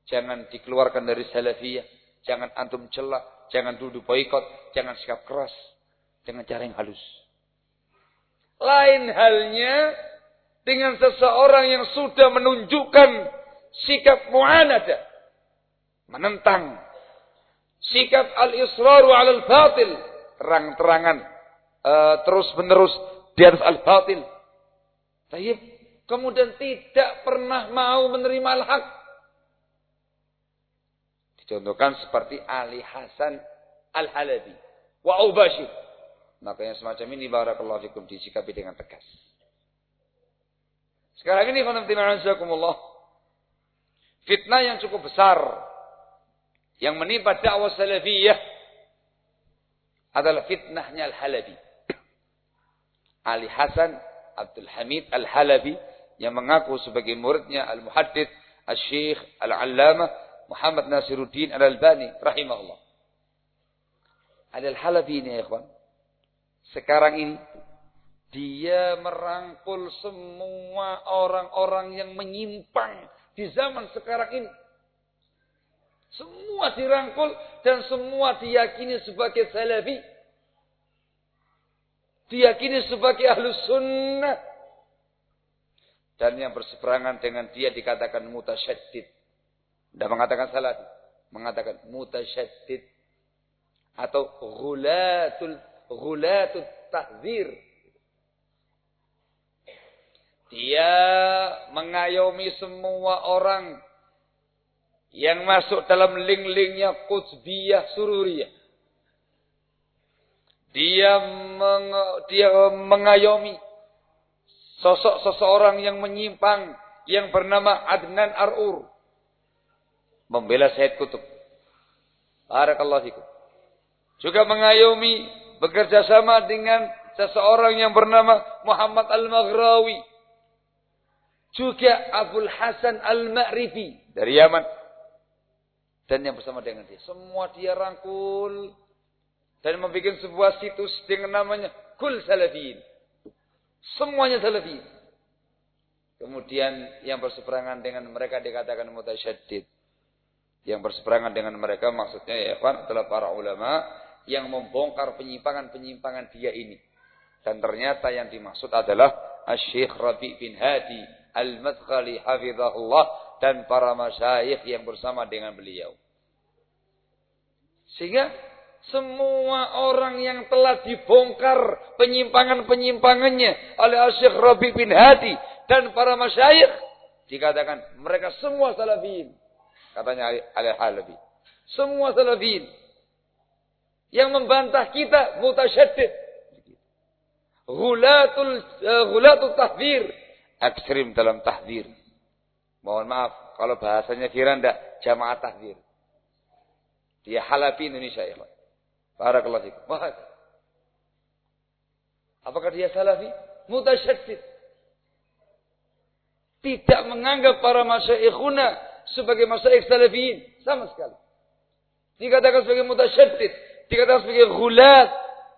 Jangan dikeluarkan dari salafiyah. Jangan antum celak. Jangan duduk boykot. Jangan sikap keras. Dengan cara yang halus. Lain halnya dengan seseorang yang sudah menunjukkan sikap mu'anada. Menentang. Sikap al-israru al-batil. Terang-terangan. Uh, terus menerus di atas al-batil. Kemudian tidak pernah mau menerima al-haq. Contohkan seperti Ali Hasan Al-Halabi. Wa Ubashir. Maka yang semacam ini barakallahu fikum disikapi dengan tegas. Sekarang ini khonamtina Fitnah yang cukup besar. Yang menimpa dakwah salafiyah. Adalah fitnahnya Al-Halabi. Ali Hasan Abdul Hamid Al-Halabi. Yang mengaku sebagai muridnya Al-Muhaddith Al-Syekh Al-Allamah Muhammad Nasiruddin Al-Albani rahimahullah. Al-Halabi ini ya ikhwan. Sekarang ini dia merangkul semua orang-orang yang menyimpang di zaman sekarang ini. Semua dirangkul dan semua diyakini sebagai salafi. Diyakini sebagai ahlus sunnah. Dan yang berseberangan dengan dia dikatakan mutasyaddid. Tidak mengatakan salat. Mengatakan mutasyaddid. Atau ghulatul, ghulatul tahzir. Dia mengayomi semua orang yang masuk dalam link-linknya Qutbiyah Sururiyah. Dia, meng, dia mengayomi sosok seseorang yang menyimpang yang bernama Adnan Ar'ur membela Said Kutub. Barakallahu fikum. Juga mengayomi bekerja sama dengan seseorang yang bernama Muhammad Al-Maghrawi. Juga Abdul Hasan Al-Ma'rifi dari Yaman. Dan yang bersama dengan dia. Semua dia rangkul. Dan membuat sebuah situs dengan namanya Kul Salafin. Semuanya Salafin. Kemudian yang berseberangan dengan mereka dikatakan mutasyaddid yang berseberangan dengan mereka maksudnya ya kan adalah para ulama yang membongkar penyimpangan-penyimpangan dia ini. Dan ternyata yang dimaksud adalah Asy-Syaikh Rabi bin Hadi Al-Madkhali hafizahullah dan para masyayikh yang bersama dengan beliau. Sehingga semua orang yang telah dibongkar penyimpangan-penyimpangannya oleh Asy-Syaikh Rabi bin Hadi dan para masyayikh Dikatakan mereka semua salafiyin. Katanya Al-Halabi. Semua salafiyin. Yang membantah kita mutasyaddid. Gulatul, uh, gulatul tahdir. Ekstrim dalam tahdir. Mohon maaf. Kalau bahasanya Firanda, jamaah tahdir. Dia halafi Indonesia ya. Barakallahu fikum. Apakah dia salafi? Mutasyaddid. Tidak menganggap para masyaikhuna sebagai masyaikh salafiyin. Sama sekali. Dikatakan sebagai mutasyaddid. Dikatakan sebagai gulat.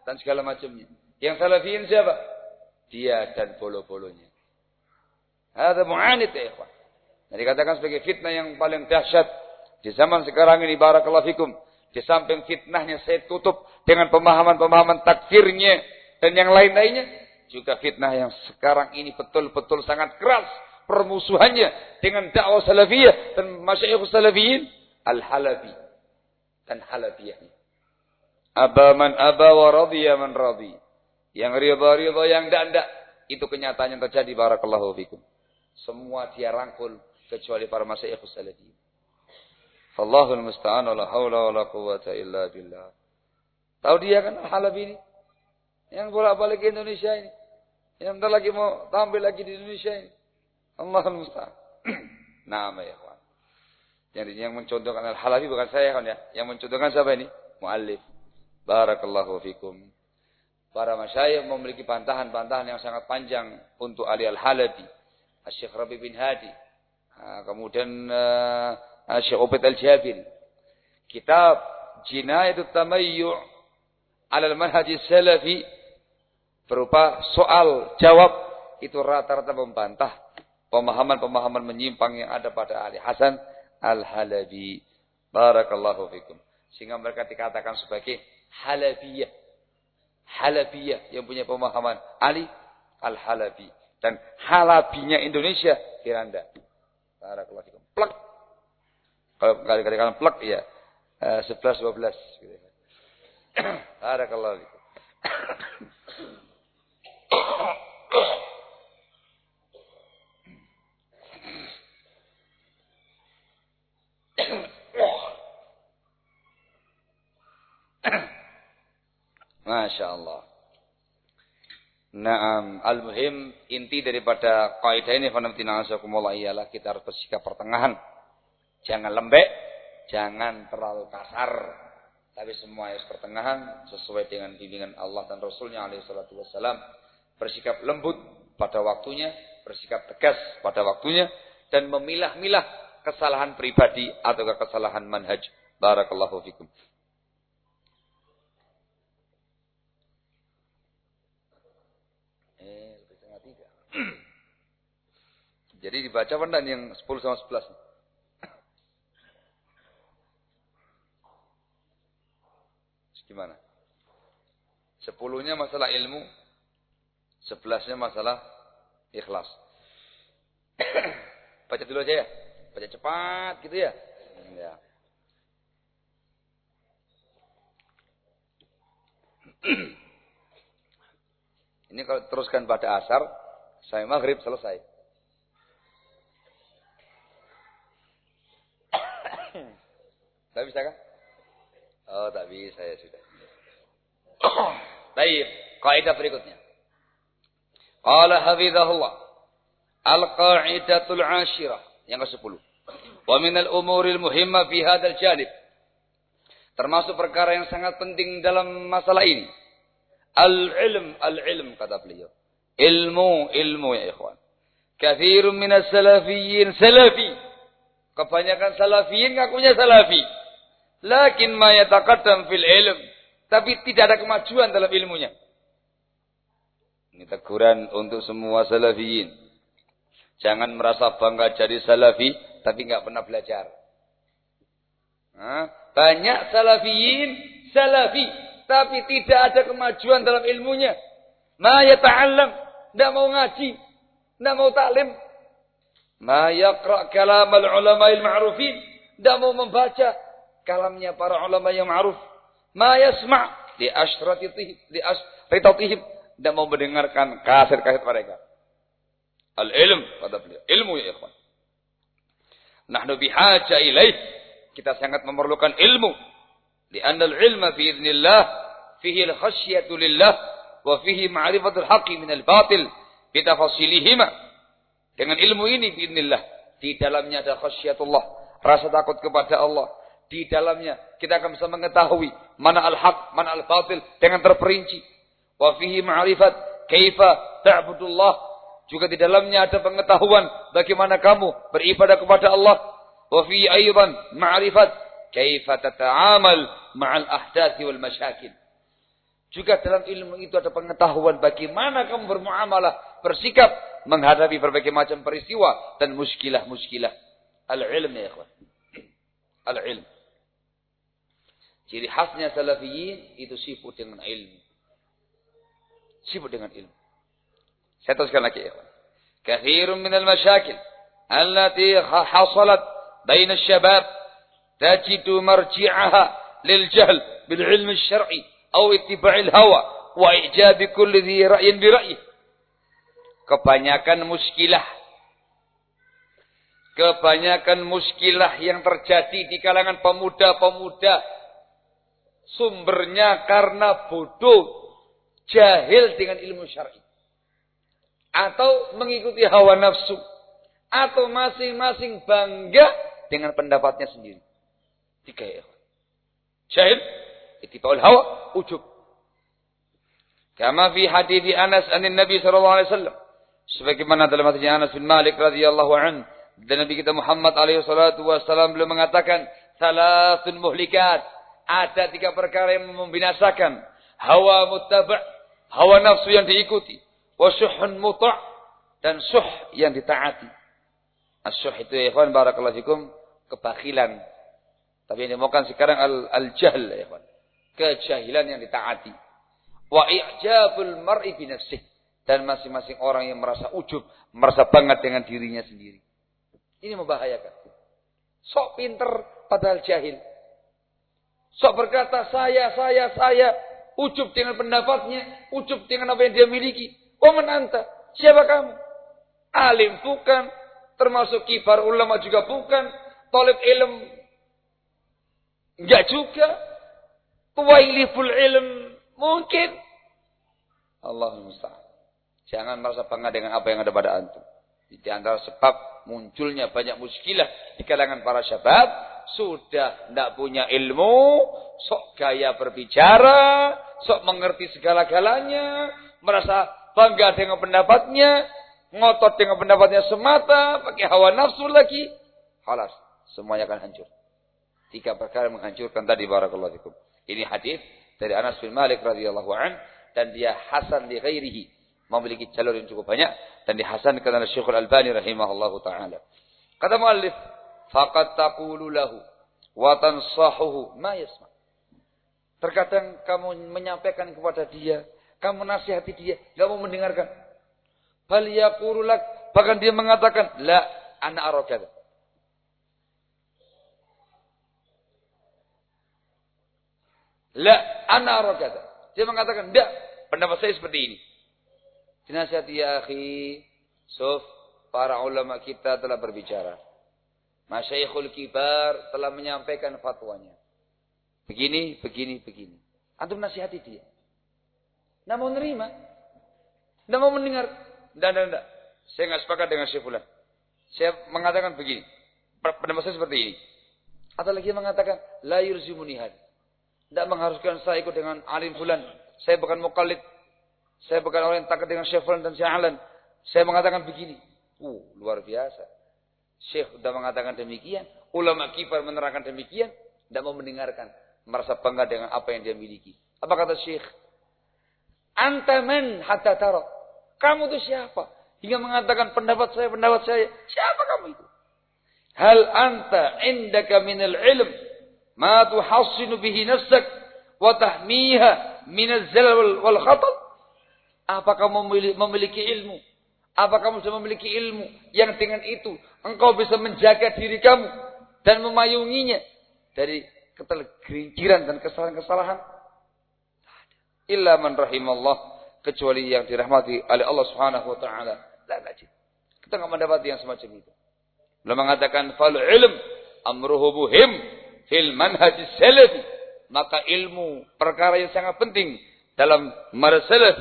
Dan segala macamnya. Yang salafiyin siapa? Dia dan bolo-bolonya. Ada mu'anid ya ikhwan. Nah, dikatakan sebagai fitnah yang paling dahsyat. Di zaman sekarang ini barakallahu fikum. Di samping fitnahnya saya tutup dengan pemahaman-pemahaman takfirnya dan yang lain-lainnya juga fitnah yang sekarang ini betul-betul sangat keras permusuhannya dengan dakwah salafiyah dan masyayikh salafiyin al-halabi dan halabiyahnya. Aba man aba wa radhiya man radhi. Yang ridha-ridha yang ndak-ndak itu kenyataan yang terjadi barakallahu fikum. Semua dia rangkul kecuali para masyayikh salafiyin. Allahul musta'an wa la haula wa la illa billah. Tahu dia kan al-halabi ini? Yang bolak-balik Indonesia ini. Yang bentar lagi mau tampil lagi di Indonesia ini. Allah musta'an. Nama ya kawan. Yang, yang mencontohkan Al-Halabi bukan saya kan ya. Yang mencontohkan siapa ini? Muallif. Barakallahu fikum. Para masyayikh memiliki bantahan-bantahan yang sangat panjang untuk Ali Al-Halabi. Syekh Rabi bin Hadi. kemudian uh, Syekh Ubaid Al-Jabir. Kitab Jinayatut Tamayyu' ala al-manhaj salafi berupa soal jawab itu rata-rata membantah pemahaman-pemahaman menyimpang yang ada pada Ali Hasan Al-Halabi. Barakallahu fikum. Sehingga mereka dikatakan sebagai Halabiyah. Halabiyah yang punya pemahaman Ali Al-Halabi. Dan Halabinya Indonesia Firanda. Barakallahu fikum. Plak. Kalau kali-kali kalian plak ya. 11 12 gitu. Barakallahu fikum. Masya Allah. Naam, al-muhim inti daripada kaidah ini fanatina asakumullah ialah kita harus bersikap pertengahan. Jangan lembek, jangan terlalu kasar. Tapi semua harus pertengahan sesuai dengan bimbingan Allah dan Rasulnya alaihi salatu wassalam. Bersikap lembut pada waktunya, bersikap tegas pada waktunya dan memilah-milah kesalahan pribadi atau kesalahan manhaj. Barakallahu fikum. Jadi dibaca pendan yang 10 sama 11. Gimana? Sepuluhnya masalah ilmu, sebelasnya masalah ikhlas. Baca dulu aja ya. Baca cepat gitu ya. Ya. Ini kalau teruskan pada asar, saya maghrib selesai. Tak bisa kan? Oh, tak bisa ya sudah. Baik, kaidah berikutnya. Qala hafizahullah. Al-qa'idatul ashirah. Yang ke-10. Wa minal umuril muhimma fi hadzal janib. Termasuk perkara yang sangat penting dalam masalah ini. Al-ilm, al-ilm kata beliau. Ilmu, ilmu ya ikhwan. Kathirun minas salafiyyin salafi. Kebanyakan salafiyin ngakunya salafi. Lakin ma yataqaddam fil ilm. Tapi tidak ada kemajuan dalam ilmunya. Ini teguran untuk semua salafiyin. Jangan merasa bangga jadi salafi, tapi nggak pernah belajar. Banyak salafiyin, salafi, tapi tidak ada kemajuan dalam ilmunya. Ma yata'allam, tidak mau ngaji, tidak mau taklim, Ma yaqra' kalam al-ulama al-ma'rufin. Tidak mau membaca kalamnya para ulama yang ma'ruf. Ma yasma' di ashratitihim. Di ashritatihim. Tidak mau mendengarkan kaset-kaset mereka. Al-ilm. Kata beliau. Ilmu ya ikhwan. Nahnu bihaja ilaih. Kita sangat memerlukan ilmu. Lianna al-ilma fi idnillah fihi al-khasyatu lillah wa fihi ma'rifatul haqqi min al-batil bitafasilihima. Dengan ilmu ini fi idnillah di dalamnya ada khasyatullah, rasa takut kepada Allah. Di dalamnya kita akan bisa mengetahui mana al-haq, mana al-batil dengan terperinci. Wa fihi ma'rifat kaifa ta'budullah juga di dalamnya ada pengetahuan bagaimana kamu beribadah kepada Allah. Wa fi aydan ma'rifat kaifa tata'amal ma'al ahdathi wal masyakil. Juga dalam ilmu itu ada pengetahuan bagaimana kamu bermuamalah, bersikap, menghadapi berbagai macam peristiwa dan muskilah-muskilah. Al-ilm ya ikhwan. Al-ilm. Ciri khasnya salafiyin itu sibuk dengan ilmu. Sibuk dengan ilmu. Saya teruskan lagi ya. Kathirun minal masyakil allati hasalat baina syabab tajidu marji'aha lil jahl bil ilmi syar'i atau ittiba'il hawa wa ijabi kulli dhi ra'yin bi ra'yi. Kebanyakan muskilah kebanyakan muskilah yang terjadi di kalangan pemuda-pemuda sumbernya karena bodoh, jahil dengan ilmu syar'i. Atau mengikuti hawa nafsu. Atau masing-masing bangga dengan pendapatnya sendiri. Tiga ya. Jahil, itiba'ul hawa, ujub. Kama fi hadithi Anas anin Nabi sallallahu alaihi wasallam. Sebagaimana dalam hadis Anas bin Malik radhiyallahu an dan Nabi kita Muhammad alaihi salatu wasallam beliau mengatakan salatun muhlikat. Ada tiga perkara yang membinasakan hawa muttaba' hawa nafsu yang diikuti Wasuhun muta' dan suh yang ditaati. As-suh itu ya ikhwan barakallahu fikum kebakilan. Tapi yang dimaukan sekarang al-jahl ya ikhwan. Kejahilan yang ditaati. Wa i'jabul mar'i bi dan masing-masing orang yang merasa ujub, merasa banget dengan dirinya sendiri. Ini membahayakan. Sok pinter padahal jahil. Sok berkata saya, saya, saya. Ujub dengan pendapatnya. Ujub dengan apa yang dia miliki. Oh menanta. Siapa kamu? Alim bukan. Termasuk kibar ulama juga bukan. Talib ilm. Enggak juga. Tuwailiful ilm. Mungkin. Allah musta'an. Jangan merasa bangga dengan apa yang ada pada antum. Di antara sebab munculnya banyak muskilah di kalangan para syabab. Sudah tidak punya ilmu. Sok gaya berbicara. Sok mengerti segala-galanya. Merasa bangga dengan pendapatnya, ngotot dengan pendapatnya semata, pakai hawa nafsu lagi, halas, semuanya akan hancur. Tiga perkara menghancurkan tadi barakallahu fikum. Ini hadis dari Anas bin Malik radhiyallahu an dan dia hasan li ghairihi, memiliki jalur yang cukup banyak dan dihasankan oleh Syekhul Albani rahimahullahu taala. Kata muallif, faqad taqulu lahu wa tansahuhu ma yasma. Terkadang kamu menyampaikan kepada dia kamu nasihati dia, gak mau mendengarkan. Bal yaqululak, bahkan dia mengatakan, la ana arokada. La ana arokada. Dia mengatakan, tidak, pendapat saya seperti ini. Dinasihati ya akhi, Suf, para ulama kita telah berbicara. Masyaikhul kibar telah menyampaikan fatwanya. Begini, begini, begini. Antum nasihati dia. Tidak mau menerima. Tidak mau mendengar. Tidak, tidak, tidak. Saya nggak sepakat dengan Syekh Fulan. Saya mengatakan begini. Pendapat saya seperti ini. Atau lagi mengatakan, La yurzimunihad. Tidak mengharuskan saya ikut dengan alim fulan. Saya bukan mukallid. Saya bukan orang yang takut dengan Syekh Fulan dan Syekh Alan. Saya mengatakan begini. Uh, luar biasa. Syekh sudah mengatakan demikian. Ulama kibar menerangkan demikian. Tidak mau mendengarkan. Merasa bangga dengan apa yang dia miliki. Apa kata Syekh? Anta men hatta taro. Kamu itu siapa? Hingga mengatakan pendapat saya, pendapat saya. Siapa kamu itu? Hal anta indaka minal ilm ma tuhassinu bihi nafsak wa tahmiha minal zalal wal khatal? Apa kamu memiliki ilmu? Apa kamu sudah memiliki ilmu yang dengan itu engkau bisa menjaga diri kamu dan memayunginya dari ketergelinciran dan kesalahan-kesalahan? illa man rahimallah kecuali yang dirahmati oleh Allah Subhanahu wa taala. La najid. Kita enggak mendapati yang semacam itu. Beliau mengatakan fal ilm amruhu muhim fil manhaj salafi. Maka ilmu perkara yang sangat penting dalam marsalaf.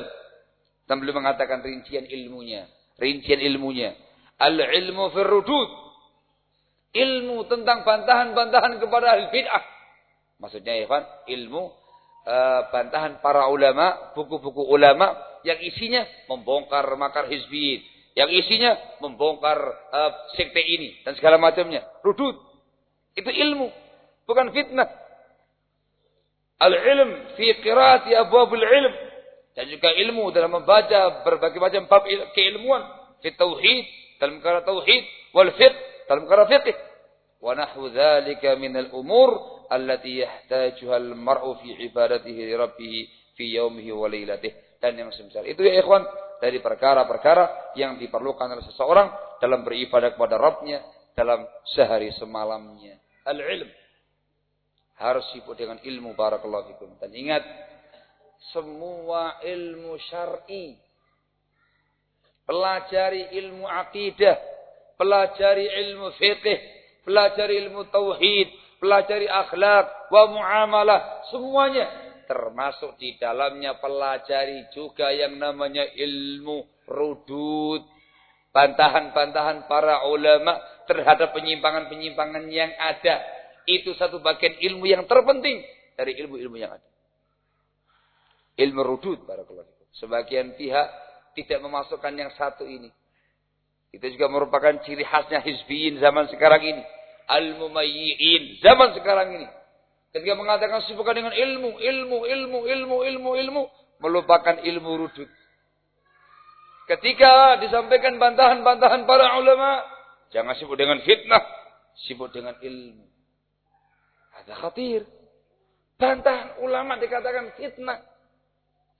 Dan beliau mengatakan rincian ilmunya. Rincian ilmunya. Al-ilmu fil rudud. Ilmu tentang bantahan-bantahan kepada al bid'ah. Maksudnya ya kan, ilmu uh, bantahan para ulama, buku-buku ulama yang isinya membongkar makar hizbiyin. Yang isinya membongkar uh, sekte ini dan segala macamnya. Rudud. Itu ilmu. Bukan fitnah. Al-ilm fi qiraati abwabul ilm. Dan juga ilmu dalam membaca berbagai macam bab keilmuan. Fi tauhid, dalam perkara tauhid. Wal fiqh, dalam perkara fiqh. Wa nahu dhalika minal umur allati yahtajuha al-mar'u fi ibadatihi rabbih fi yaumihi wa. Dan yang semisal itu ya ikhwan, dari perkara-perkara yang diperlukan oleh seseorang dalam beribadah kepada Rabbnya dalam sehari semalamnya. Al-ilm. Harus sibuk dengan ilmu barakallahu fikum. Dan ingat, semua ilmu syar'i. Pelajari ilmu akidah. Pelajari ilmu fiqh. Pelajari ilmu tauhid. Pelajari akhlak. Wa muamalah. Semuanya. Termasuk di dalamnya pelajari juga yang namanya ilmu rudud. Bantahan-bantahan para ulama terhadap penyimpangan-penyimpangan yang ada itu satu bagian ilmu yang terpenting dari ilmu-ilmu yang ada. Ilmu rudud barakallahu Sebagian pihak tidak memasukkan yang satu ini. Itu juga merupakan ciri khasnya hizbiyin zaman sekarang ini. Al-mumayyi'in zaman sekarang ini. Ketika mengatakan sibukkan dengan ilmu, ilmu, ilmu, ilmu, ilmu, ilmu. Melupakan ilmu rudud. Ketika disampaikan bantahan-bantahan para ulama. Jangan sibuk dengan fitnah. Sibuk dengan ilmu. Ada khatir. Bantahan ulama dikatakan fitnah.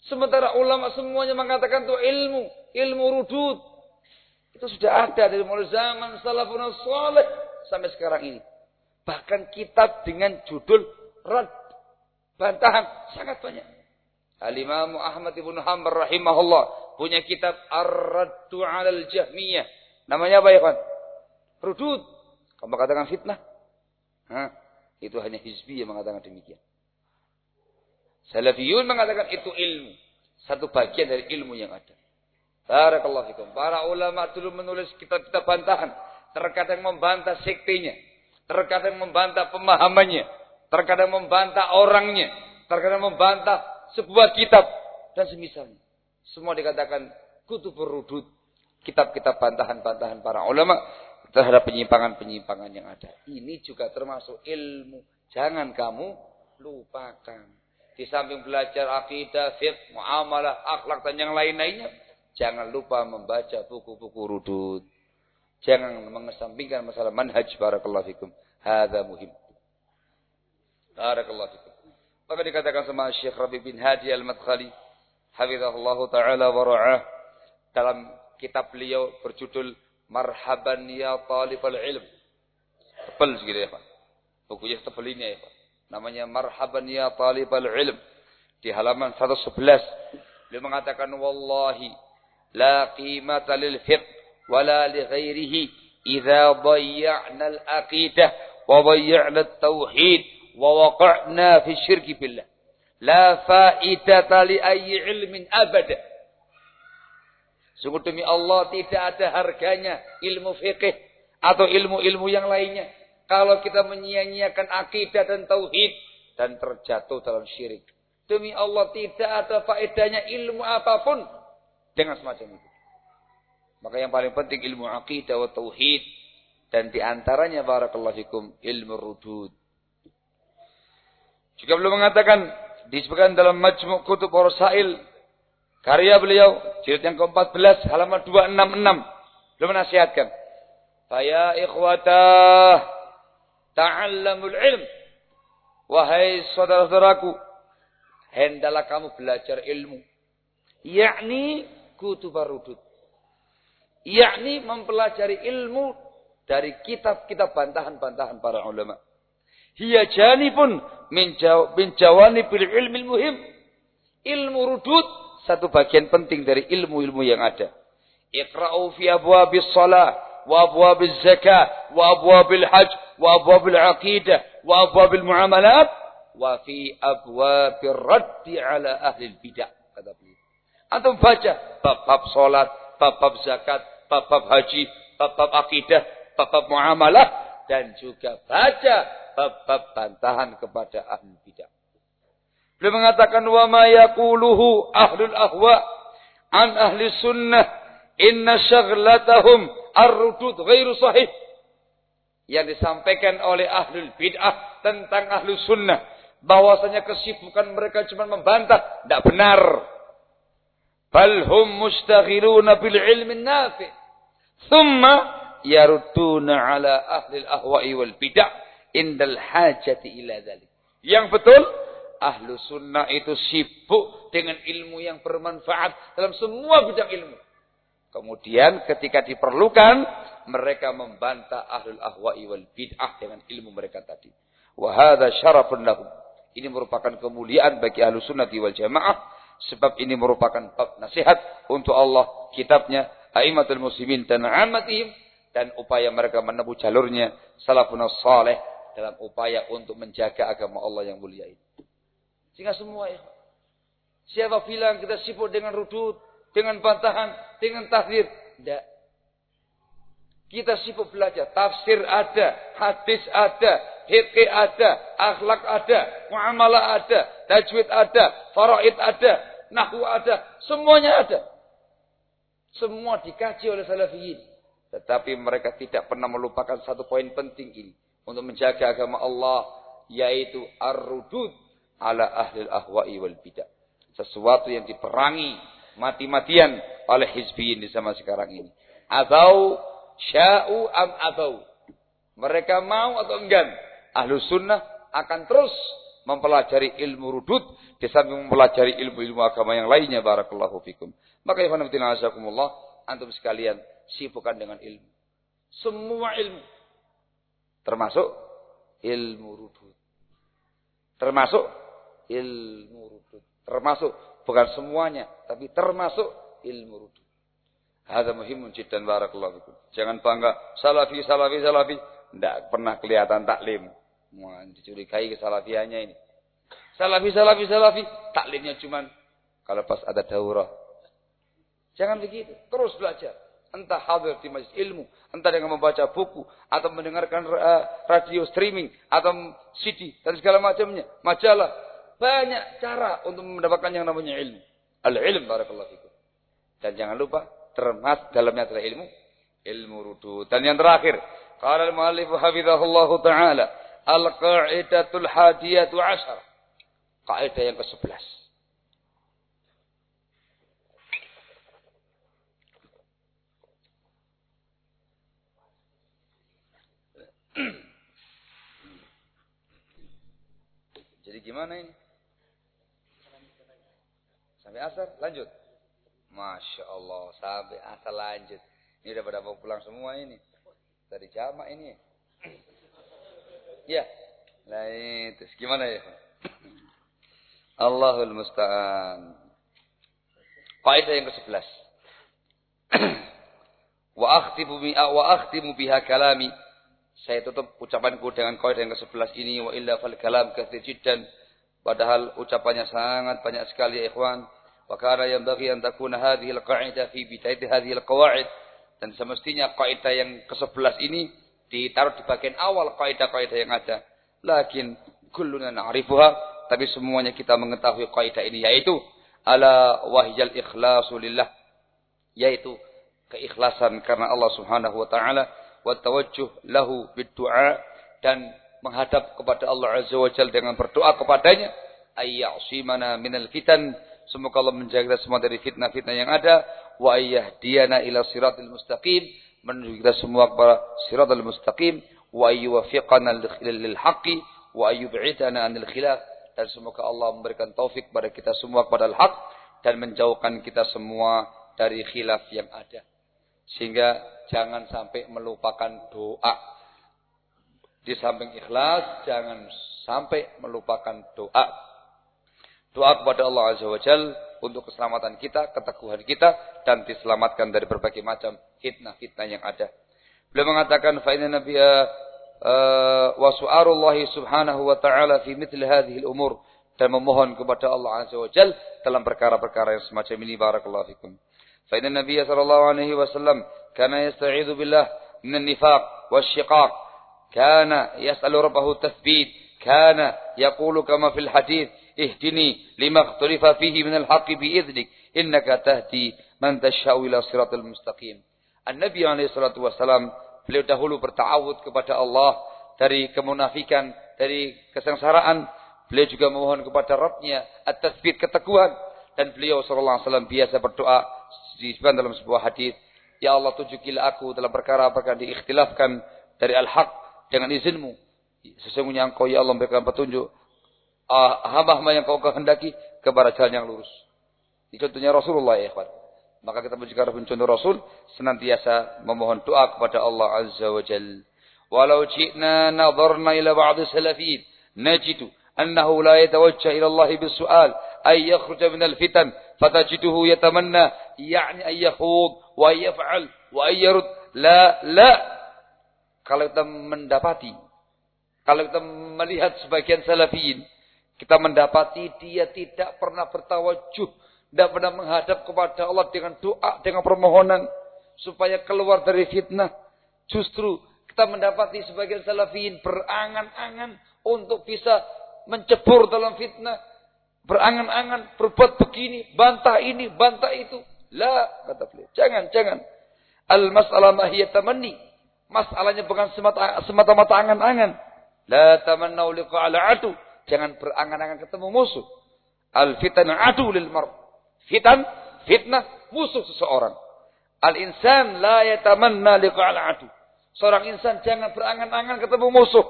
Sementara ulama semuanya mengatakan itu ilmu. Ilmu rudud. Itu sudah ada dari mulai zaman salafun salih sampai sekarang ini. Bahkan kitab dengan judul rad. Bantahan sangat banyak. Al-Imam Ahmad ibn Hanbal rahimahullah punya kitab Ar-Raddu 'alal Jahmiyah. Namanya apa ya? Rudud. Kamu katakan fitnah? Hah? Itu hanya hizbi yang mengatakan demikian. Salafiyun mengatakan itu ilmu. Satu bagian dari ilmu yang ada. Barakallahu fikum. Para ulama dulu menulis kitab-kitab bantahan. Terkadang membantah sektenya. Terkadang membantah pemahamannya. Terkadang membantah orangnya. Terkadang membantah sebuah kitab. Dan semisalnya. Semua dikatakan kutub rudud. Kitab-kitab bantahan-bantahan para ulama terhadap penyimpangan-penyimpangan yang ada. Ini juga termasuk ilmu. Jangan kamu lupakan. Di samping belajar akidah, fiqh, muamalah, akhlak dan yang lain-lainnya, jangan lupa membaca buku-buku rudud. Jangan mengesampingkan masalah manhaj barakallahu fikum. Hadza muhim. Barakallahu fikum. Maka dikatakan sama Syekh Rabi bin Hadi Al-Madkhali, hafizahullah taala wa ra'ah dalam kitab beliau berjudul Marhaban ya talibal ilm. Tebal segitu ya Pak. Bukunya tebal ini ya Pak. Namanya Marhaban ya talibal ilm. Di halaman 111. Beliau mengatakan wallahi la qimata lil fiqh wala li ghairihi idza dhayya'na al aqidah wa dhayya'na at tauhid wa waqa'na fi syirki billah. La fa'idata li ayyi ilmin abada. Sungguh demi Allah tidak ada harganya ilmu fikih atau ilmu-ilmu yang lainnya. Kalau kita menyia-nyiakan akidah dan tauhid dan terjatuh dalam syirik. Demi Allah tidak ada faedahnya ilmu apa pun dengan semacam itu. Maka yang paling penting ilmu akidah wa tauhid dan di antaranya barakallahu fikum ilmu rudud. Juga belum mengatakan disebutkan dalam majmu' kutub Rasail Karya beliau, jilid yang ke-14, halaman 266. Beliau menasihatkan. Faya ikhwata ta'allamul ilm. Wahai saudara-saudaraku, hendalah kamu belajar ilmu. Yakni kutub rudud. Yakni mempelajari ilmu dari kitab-kitab bantahan-bantahan para ulama. Hiya janibun min, jaw, min jawanibil ilmi muhim. Ilmu rudud satu bagian penting dari ilmu-ilmu yang ada. Iqra'u fi abwabis shalah wa abwabiz zakah wa abwabil haj wa abwabil aqidah wa abwabil muamalat wa fi abwabir raddi ala ahli bidah kata beliau. Antum baca bab-bab salat, bab-bab zakat, bab-bab haji, bab-bab akidah, bab-bab muamalah dan juga baca bab-bab bantahan kepada ahli bidah. Beliau mengatakan wa ma yaquluhu ahlul ahwa an ahli sunnah inna syaghlatahum ar-rudud ghairu sahih. Yang disampaikan oleh ahlul bid'ah tentang ahlu sunnah. Bahwasanya kesibukan mereka cuma membantah. Tidak benar. Bal hum mustaghiluna bil ilmi nafi. Thumma yaruduna ala ahli al-ahwa'i wal bid'ah indal hajati ila dhalik. Yang betul, ahlu sunnah itu sibuk dengan ilmu yang bermanfaat dalam semua bidang ilmu. Kemudian ketika diperlukan, mereka membantah ahlul ahwa'i wal bid'ah dengan ilmu mereka tadi. Wahada syarafun lahum. Ini merupakan kemuliaan bagi ahlu sunnah wal jamaah. Sebab ini merupakan bab nasihat untuk Allah, kitabnya, aimatul muslimin dan amatihim. Dan upaya mereka menempuh jalurnya salafun salih dalam upaya untuk menjaga agama Allah yang mulia ini. Sehingga semua ya. Siapa bilang kita sibuk dengan rudut, dengan bantahan, dengan tahdir. Tidak. Kita sibuk belajar. Tafsir ada, hadis ada, hikih ada, akhlak ada, muamalah ada, tajwid ada, faraid ada, nahwu ada, semuanya ada. Semua dikaji oleh salafiyin. Tetapi mereka tidak pernah melupakan satu poin penting ini. Untuk menjaga agama Allah. Yaitu ar-rudud ala ahli ahwa'i wal bidah. Sesuatu yang diperangi mati-matian oleh hizbiyin di zaman sekarang ini. Abau sya'u am abau. Mereka mau atau enggan. Ahlu sunnah akan terus mempelajari ilmu rudud di samping mempelajari ilmu-ilmu agama yang lainnya barakallahu fikum. Maka ya azakumullah antum sekalian sibukkan dengan ilmu. Semua ilmu termasuk ilmu rudud. Termasuk ilmu rudud. Termasuk Bukan semuanya, tapi termasuk ilmu rudu. Ada muhimun jiddan barakallahu. Jangan bangga salafi salafi salafi, tidak pernah kelihatan taklim. Wah, dicurigai kesalafiannya ini. Salafi salafi salafi, taklimnya cuman kalau pas ada daurah. Jangan begitu, terus belajar. Entah hadir di majlis ilmu, entah dengan membaca buku, atau mendengarkan uh, radio streaming, atau CD, dan segala macamnya, majalah, banyak cara untuk mendapatkan yang namanya ilmu. Al-ilm barakallahu fikum. Dan jangan lupa termasuk dalamnya adalah ilmu ilmu rudu. Dan yang terakhir, qala al-muallif hafizahullahu taala, al-qa'idatul hadiyatu ashar. Kaidah yang ke-11. Jadi gimana ini? Sampai asar lanjut. Masya Allah sampai asar lanjut. Ini udah pada mau pulang semua ini. Dari jamak ini. ya. Nah itu gimana ya? Allahul musta'an. Kaidah yang ke-11. wa akhtimu bi wa akhtimu biha kalami. Saya tutup ucapanku dengan kaidah yang ke-11 ini wa illa fal kalam katsir jiddan. Padahal ucapannya sangat banyak sekali ya ikhwan. وكان ينبغي أن تكون هذه القاعدة في بداية هذه القواعد dan semestinya kaidah yang ke-11 ini ditaruh di bagian awal kaidah-kaidah yang ada. Lakin kulluna na'rifuha, tapi semuanya kita mengetahui kaidah ini yaitu ala wahyal ikhlasu lillah, yaitu keikhlasan karena Allah Subhanahu wa taala wa tawajjuh lahu bid-du'a dan menghadap kepada Allah Azza wa Jalla dengan berdoa kepadanya ayyasimana minal fitan Semoga Allah menjaga kita semua dari fitnah-fitnah yang ada. Wa diana ila siratil mustaqim. Menuju kita semua kepada siratil mustaqim. Wa ayyuwafiqana lil haqqi. Wa ayyub'idana anil khilaf. Dan semoga Allah memberikan taufik kepada kita semua kepada al-haq. Dan menjauhkan kita semua dari khilaf yang ada. Sehingga jangan sampai melupakan doa. Di samping ikhlas, jangan sampai melupakan doa Doa kepada Allah Azza wa Jal untuk keselamatan kita, keteguhan kita, dan diselamatkan dari berbagai macam fitnah-fitnah yang ada. Beliau mengatakan fa inna nabiyya uh, wa su'arullah subhanahu wa ta'ala fi mithli hadhihi al-umur dan memohon kepada Allah Azza wa Jal dalam perkara-perkara yang semacam ini barakallahu fikum. Fa inna nabiyya sallallahu alaihi wasallam kana yasta'idzu billah min an-nifaq wasyiqaq kana yas'alu rabbahu tathbit kana yaqulu kama fil hadith ihdini lima ikhtalifa fihi min al-haqqi bi idnik innaka tahdi man tashau ila siratal mustaqim. An-Nabi alaihi salatu wasalam beliau dahulu bertawud kepada Allah dari kemunafikan, dari kesengsaraan. Beliau juga memohon kepada Rabbnya at-tasbit keteguhan dan beliau sallallahu alaihi wasallam biasa berdoa disebutkan dalam sebuah hadis, "Ya Allah tunjukilah aku dalam perkara-perkara diikhtilafkan dari al-haq dengan izinmu." Sesungguhnya engkau ya Allah memberikan petunjuk hamba-hamba yang kau kehendaki kepada jalan yang lurus. Ini contohnya Rasulullah ya ikhwan. Maka kita jika contoh Rasul senantiasa memohon doa kepada Allah Azza wa Jal. Walau ji'na nadharna ila ba'd salafin najidu annahu la yatawajjah ila Allah bisu'al ay yakhruja min al-fitan fatajiduhu yatamanna yani ay yakhud wa yaf'al wa ay yarud la la kalau kita mendapati kalau kita melihat sebagian salafin kita mendapati dia tidak pernah bertawajuh tidak pernah menghadap kepada Allah dengan doa, dengan permohonan. Supaya keluar dari fitnah. Justru kita mendapati sebagian salafin berangan-angan untuk bisa mencebur dalam fitnah. Berangan-angan, berbuat begini, bantah ini, bantah itu. La, kata beliau. Jangan, jangan. Al-mas'alah mahiyat. Masalahnya bukan semata-mata angan-angan. La tamannau liqa'ala adu. Jangan berangan-angan ketemu musuh. Al-fitan adu lil mar. Fitan, fitnah, musuh seseorang. Al-insan la yatamanna liqa'al adu. Seorang insan jangan berangan-angan ketemu musuh.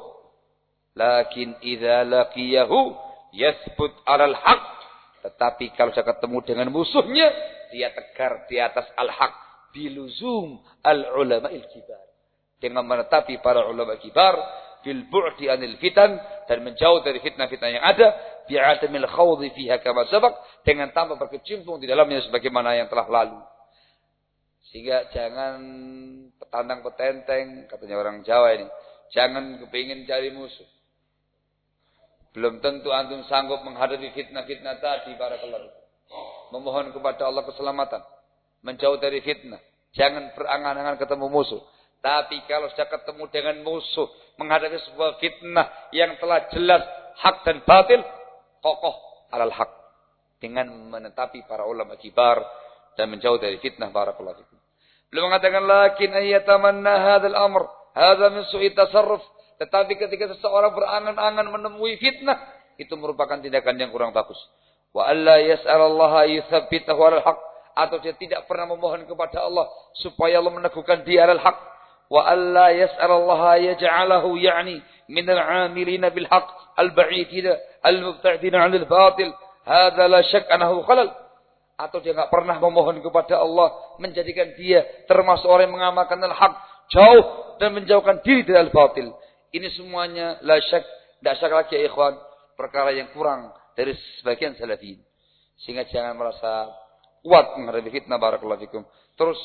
Lakin idza laqiyahu yathbut 'alal haq. Tetapi kalau saya ketemu dengan musuhnya, dia tegar di atas al-haq. Biluzum al-ulama il-kibar. Dengan menetapi para ulama kibar fil bu'di anil fitan dan menjauh dari fitnah-fitnah yang ada bi'adamil khawdi fiha kama sabak dengan tanpa berkecimpung di dalamnya sebagaimana yang telah lalu. Sehingga jangan petandang petenteng katanya orang Jawa ini. Jangan kepingin cari musuh. Belum tentu antum sanggup menghadapi fitnah-fitnah tadi para keluarga. Memohon kepada Allah keselamatan. Menjauh dari fitnah. Jangan berangan-angan ketemu musuh. Tapi kalau sudah ketemu dengan musuh. Menghadapi sebuah fitnah yang telah jelas hak dan batil kokoh alal haq dengan menetapi para ulama kibar dan menjauh dari fitnah barakallahu fikum. Beliau mengatakan lakin ayyatamanna hadzal amr, hadza min su'i tasarruf. Tetapi ketika seseorang berangan-angan menemui fitnah, itu merupakan tindakan yang kurang bagus. Wa alla yas'alallaha yuthabbitahu alal haq atau dia tidak pernah memohon kepada Allah supaya Allah meneguhkan dia alal haq. Wa alla yas'alallaha yaj'alahu ya'ni min al-'amilina bil haq al-ba'idina al-mubta'dina 'anil batil. Hadza la syak annahu khalal. Atau dia enggak pernah memohon kepada Allah menjadikan dia termasuk orang yang mengamalkan al-haq jauh dan menjauhkan diri dari al-batil. Ini semuanya la syak tidak syak lagi ya ikhwan perkara yang kurang dari sebagian salafin. Sehingga jangan merasa kuat menghadapi fitnah barakallahu fikum. Terus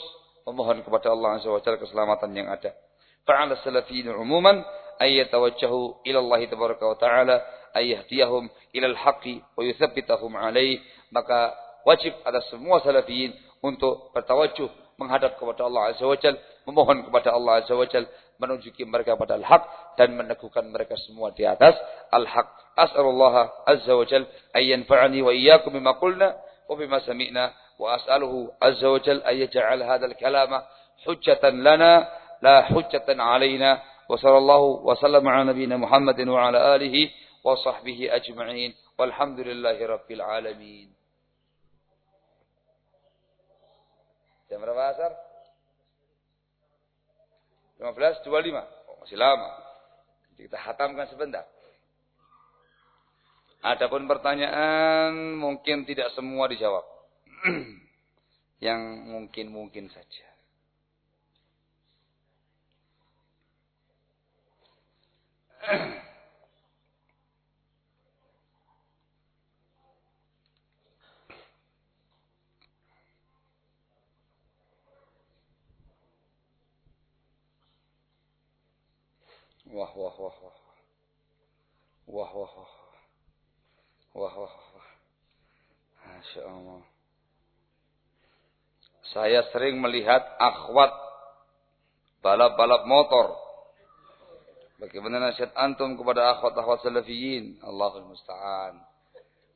memohon kepada Allah Azza wa Jalla keselamatan yang ada. Fa'ala salafin umuman ay yatawajjahu ila Allah tabaraka wa ta'ala ay yahdiyahum ila al-haqqi wa yuthabbitahum alaih maka wajib atas semua salafiyin untuk bertawajuh menghadap kepada Allah Azza wa Jal, memohon kepada Allah Azza wa Jal, menunjuki mereka pada al-haq dan meneguhkan mereka semua di atas al-haq. As'alullah Azza wa Jal ay yanfa'ani wa iyyakum bima qulna wa bima sami'na wa as'aluhu Azza wa Jal ay yaj'al hadzal kalama hujjatan lana la hujjatan alaina وصلى الله وسلم على نبينا محمد وعلى آله وصحبه أجمعين والحمد لله رب العالمين Jam berapa asar? 15.25. Oh, masih lama. Kita hatamkan sebentar. Adapun pertanyaan mungkin tidak semua dijawab. Yang mungkin-mungkin saja. Wah, wah, wah, wah. Wah, wah, wah. Wah, wah, wah. Masya Allah. Saya sering melihat akhwat balap-balap motor. Bagaimana nasihat antum kepada akhwat-akhwat salafiyin? Allahul musta'an.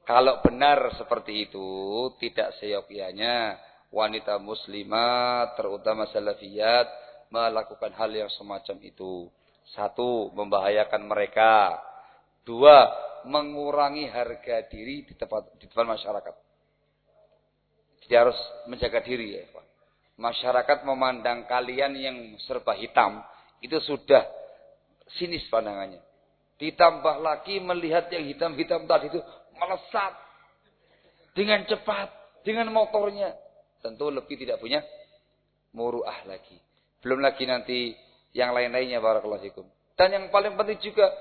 Kalau benar seperti itu, tidak seyogianya wanita muslimah, terutama salafiyat, melakukan hal yang semacam itu. Satu, membahayakan mereka. Dua, mengurangi harga diri di tempat di depan masyarakat. Jadi harus menjaga diri ya. Masyarakat memandang kalian yang serba hitam itu sudah sinis pandangannya. Ditambah lagi melihat yang hitam-hitam tadi itu melesat dengan cepat dengan motornya. Tentu lebih tidak punya muruah lagi. Belum lagi nanti yang lain-lainnya barakallahu fikum. Dan yang paling penting juga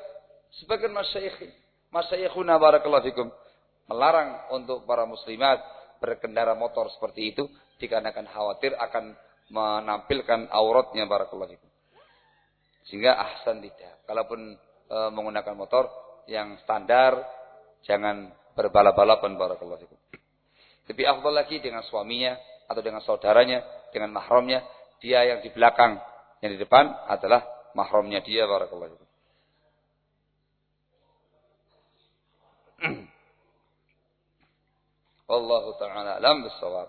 sebagian masyayikh masyayikhuna barakallahu fikum melarang untuk para muslimat berkendara motor seperti itu dikarenakan khawatir akan menampilkan auratnya barakallahu fikum. Sehingga ahsan tidak. Kalaupun e, menggunakan motor yang standar jangan berbalap-balapan barakallahu fikum. Lebih afdal lagi dengan suaminya atau dengan saudaranya, dengan mahramnya, dia yang di belakang yang di depan adalah mahramnya dia barakallahu fikum. Wallahu taala alam bisawab.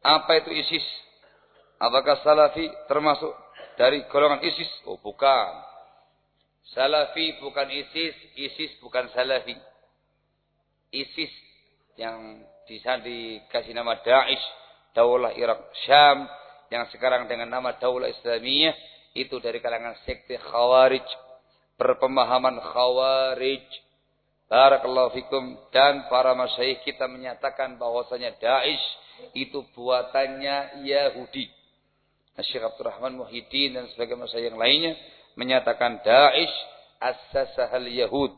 Apa itu ISIS? Apakah Salafi termasuk dari golongan ISIS? Oh, bukan. Salafi bukan ISIS, ISIS bukan Salafi. ISIS yang di sana dikasih nama Daesh, Daulah Irak Syam, yang sekarang dengan nama Daulah Islamiyah, itu dari kalangan sekte Khawarij, berpemahaman Khawarij. Barakallahu fikum dan para masyayikh kita menyatakan bahwasanya Daesh itu buatannya Yahudi. Syekh Abdurrahman Muhyiddin dan sebagian masyayikh yang lainnya menyatakan Daesh assasahal Yahud.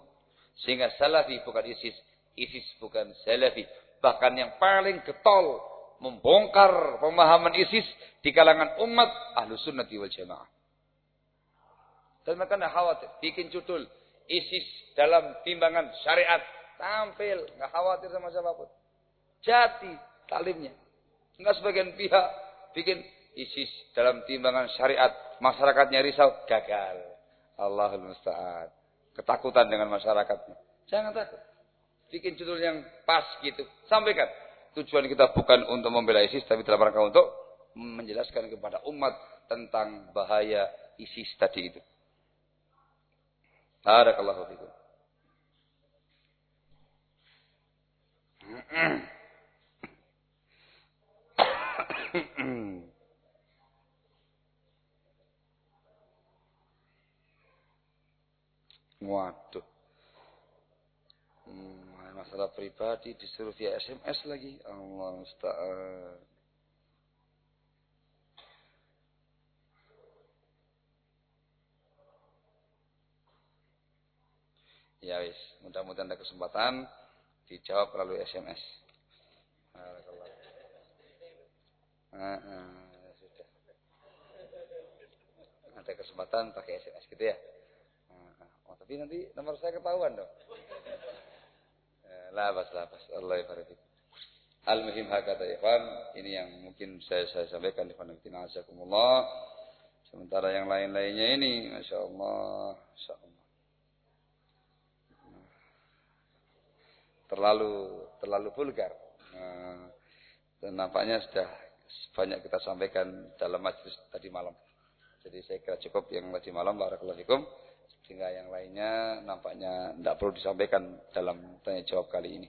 Sehingga Salafi bukan ISIS, ISIS bukan Salafi bahkan yang paling getol membongkar pemahaman ISIS di kalangan umat ahlu sunnati wal jamaah. Dan mereka tidak khawatir. Bikin judul ISIS dalam timbangan syariat. Tampil. Nggak khawatir sama siapa pun. Jati talimnya. Enggak sebagian pihak bikin ISIS dalam timbangan syariat. Masyarakatnya risau. Gagal. Allahul Musta'ad. Ketakutan dengan masyarakatnya. Jangan takut bikin judul yang pas gitu. Sampaikan. Tujuan kita bukan untuk membela ISIS, tapi dalam rangka untuk menjelaskan kepada umat tentang bahaya ISIS tadi itu. Barakallahu fikum. Waduh. Hmm masalah pribadi disuruh via SMS lagi. Allah musta'an. Ya wis, mudah-mudahan ada kesempatan dijawab melalui SMS. Nah, nah, sudah. Ada kesempatan pakai SMS gitu ya. Oh, tapi nanti nomor saya ketahuan dong. Labas, labas. Allah yabarik. Al-muhim hakata ikhwan. Ini yang mungkin saya, saya sampaikan. Ikhwan azakumullah. Sementara yang lain-lainnya ini. Masya Allah. Masya Allah. Terlalu terlalu vulgar. Nah, dan nampaknya sudah banyak kita sampaikan dalam majlis tadi malam. Jadi saya kira cukup yang tadi malam. Barakallahu. Sehingga yang lainnya nampaknya tidak perlu disampaikan dalam tanya jawab kali ini.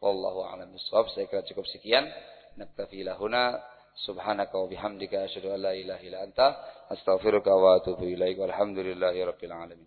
Wallahu a'lam bishawab. Saya kira cukup sekian. Naktafi lahuna. Subhanaka wa bihamdika asyhadu an la ilaha illa anta astaghfiruka wa atubu ilaik. Walhamdulillahi rabbil alamin.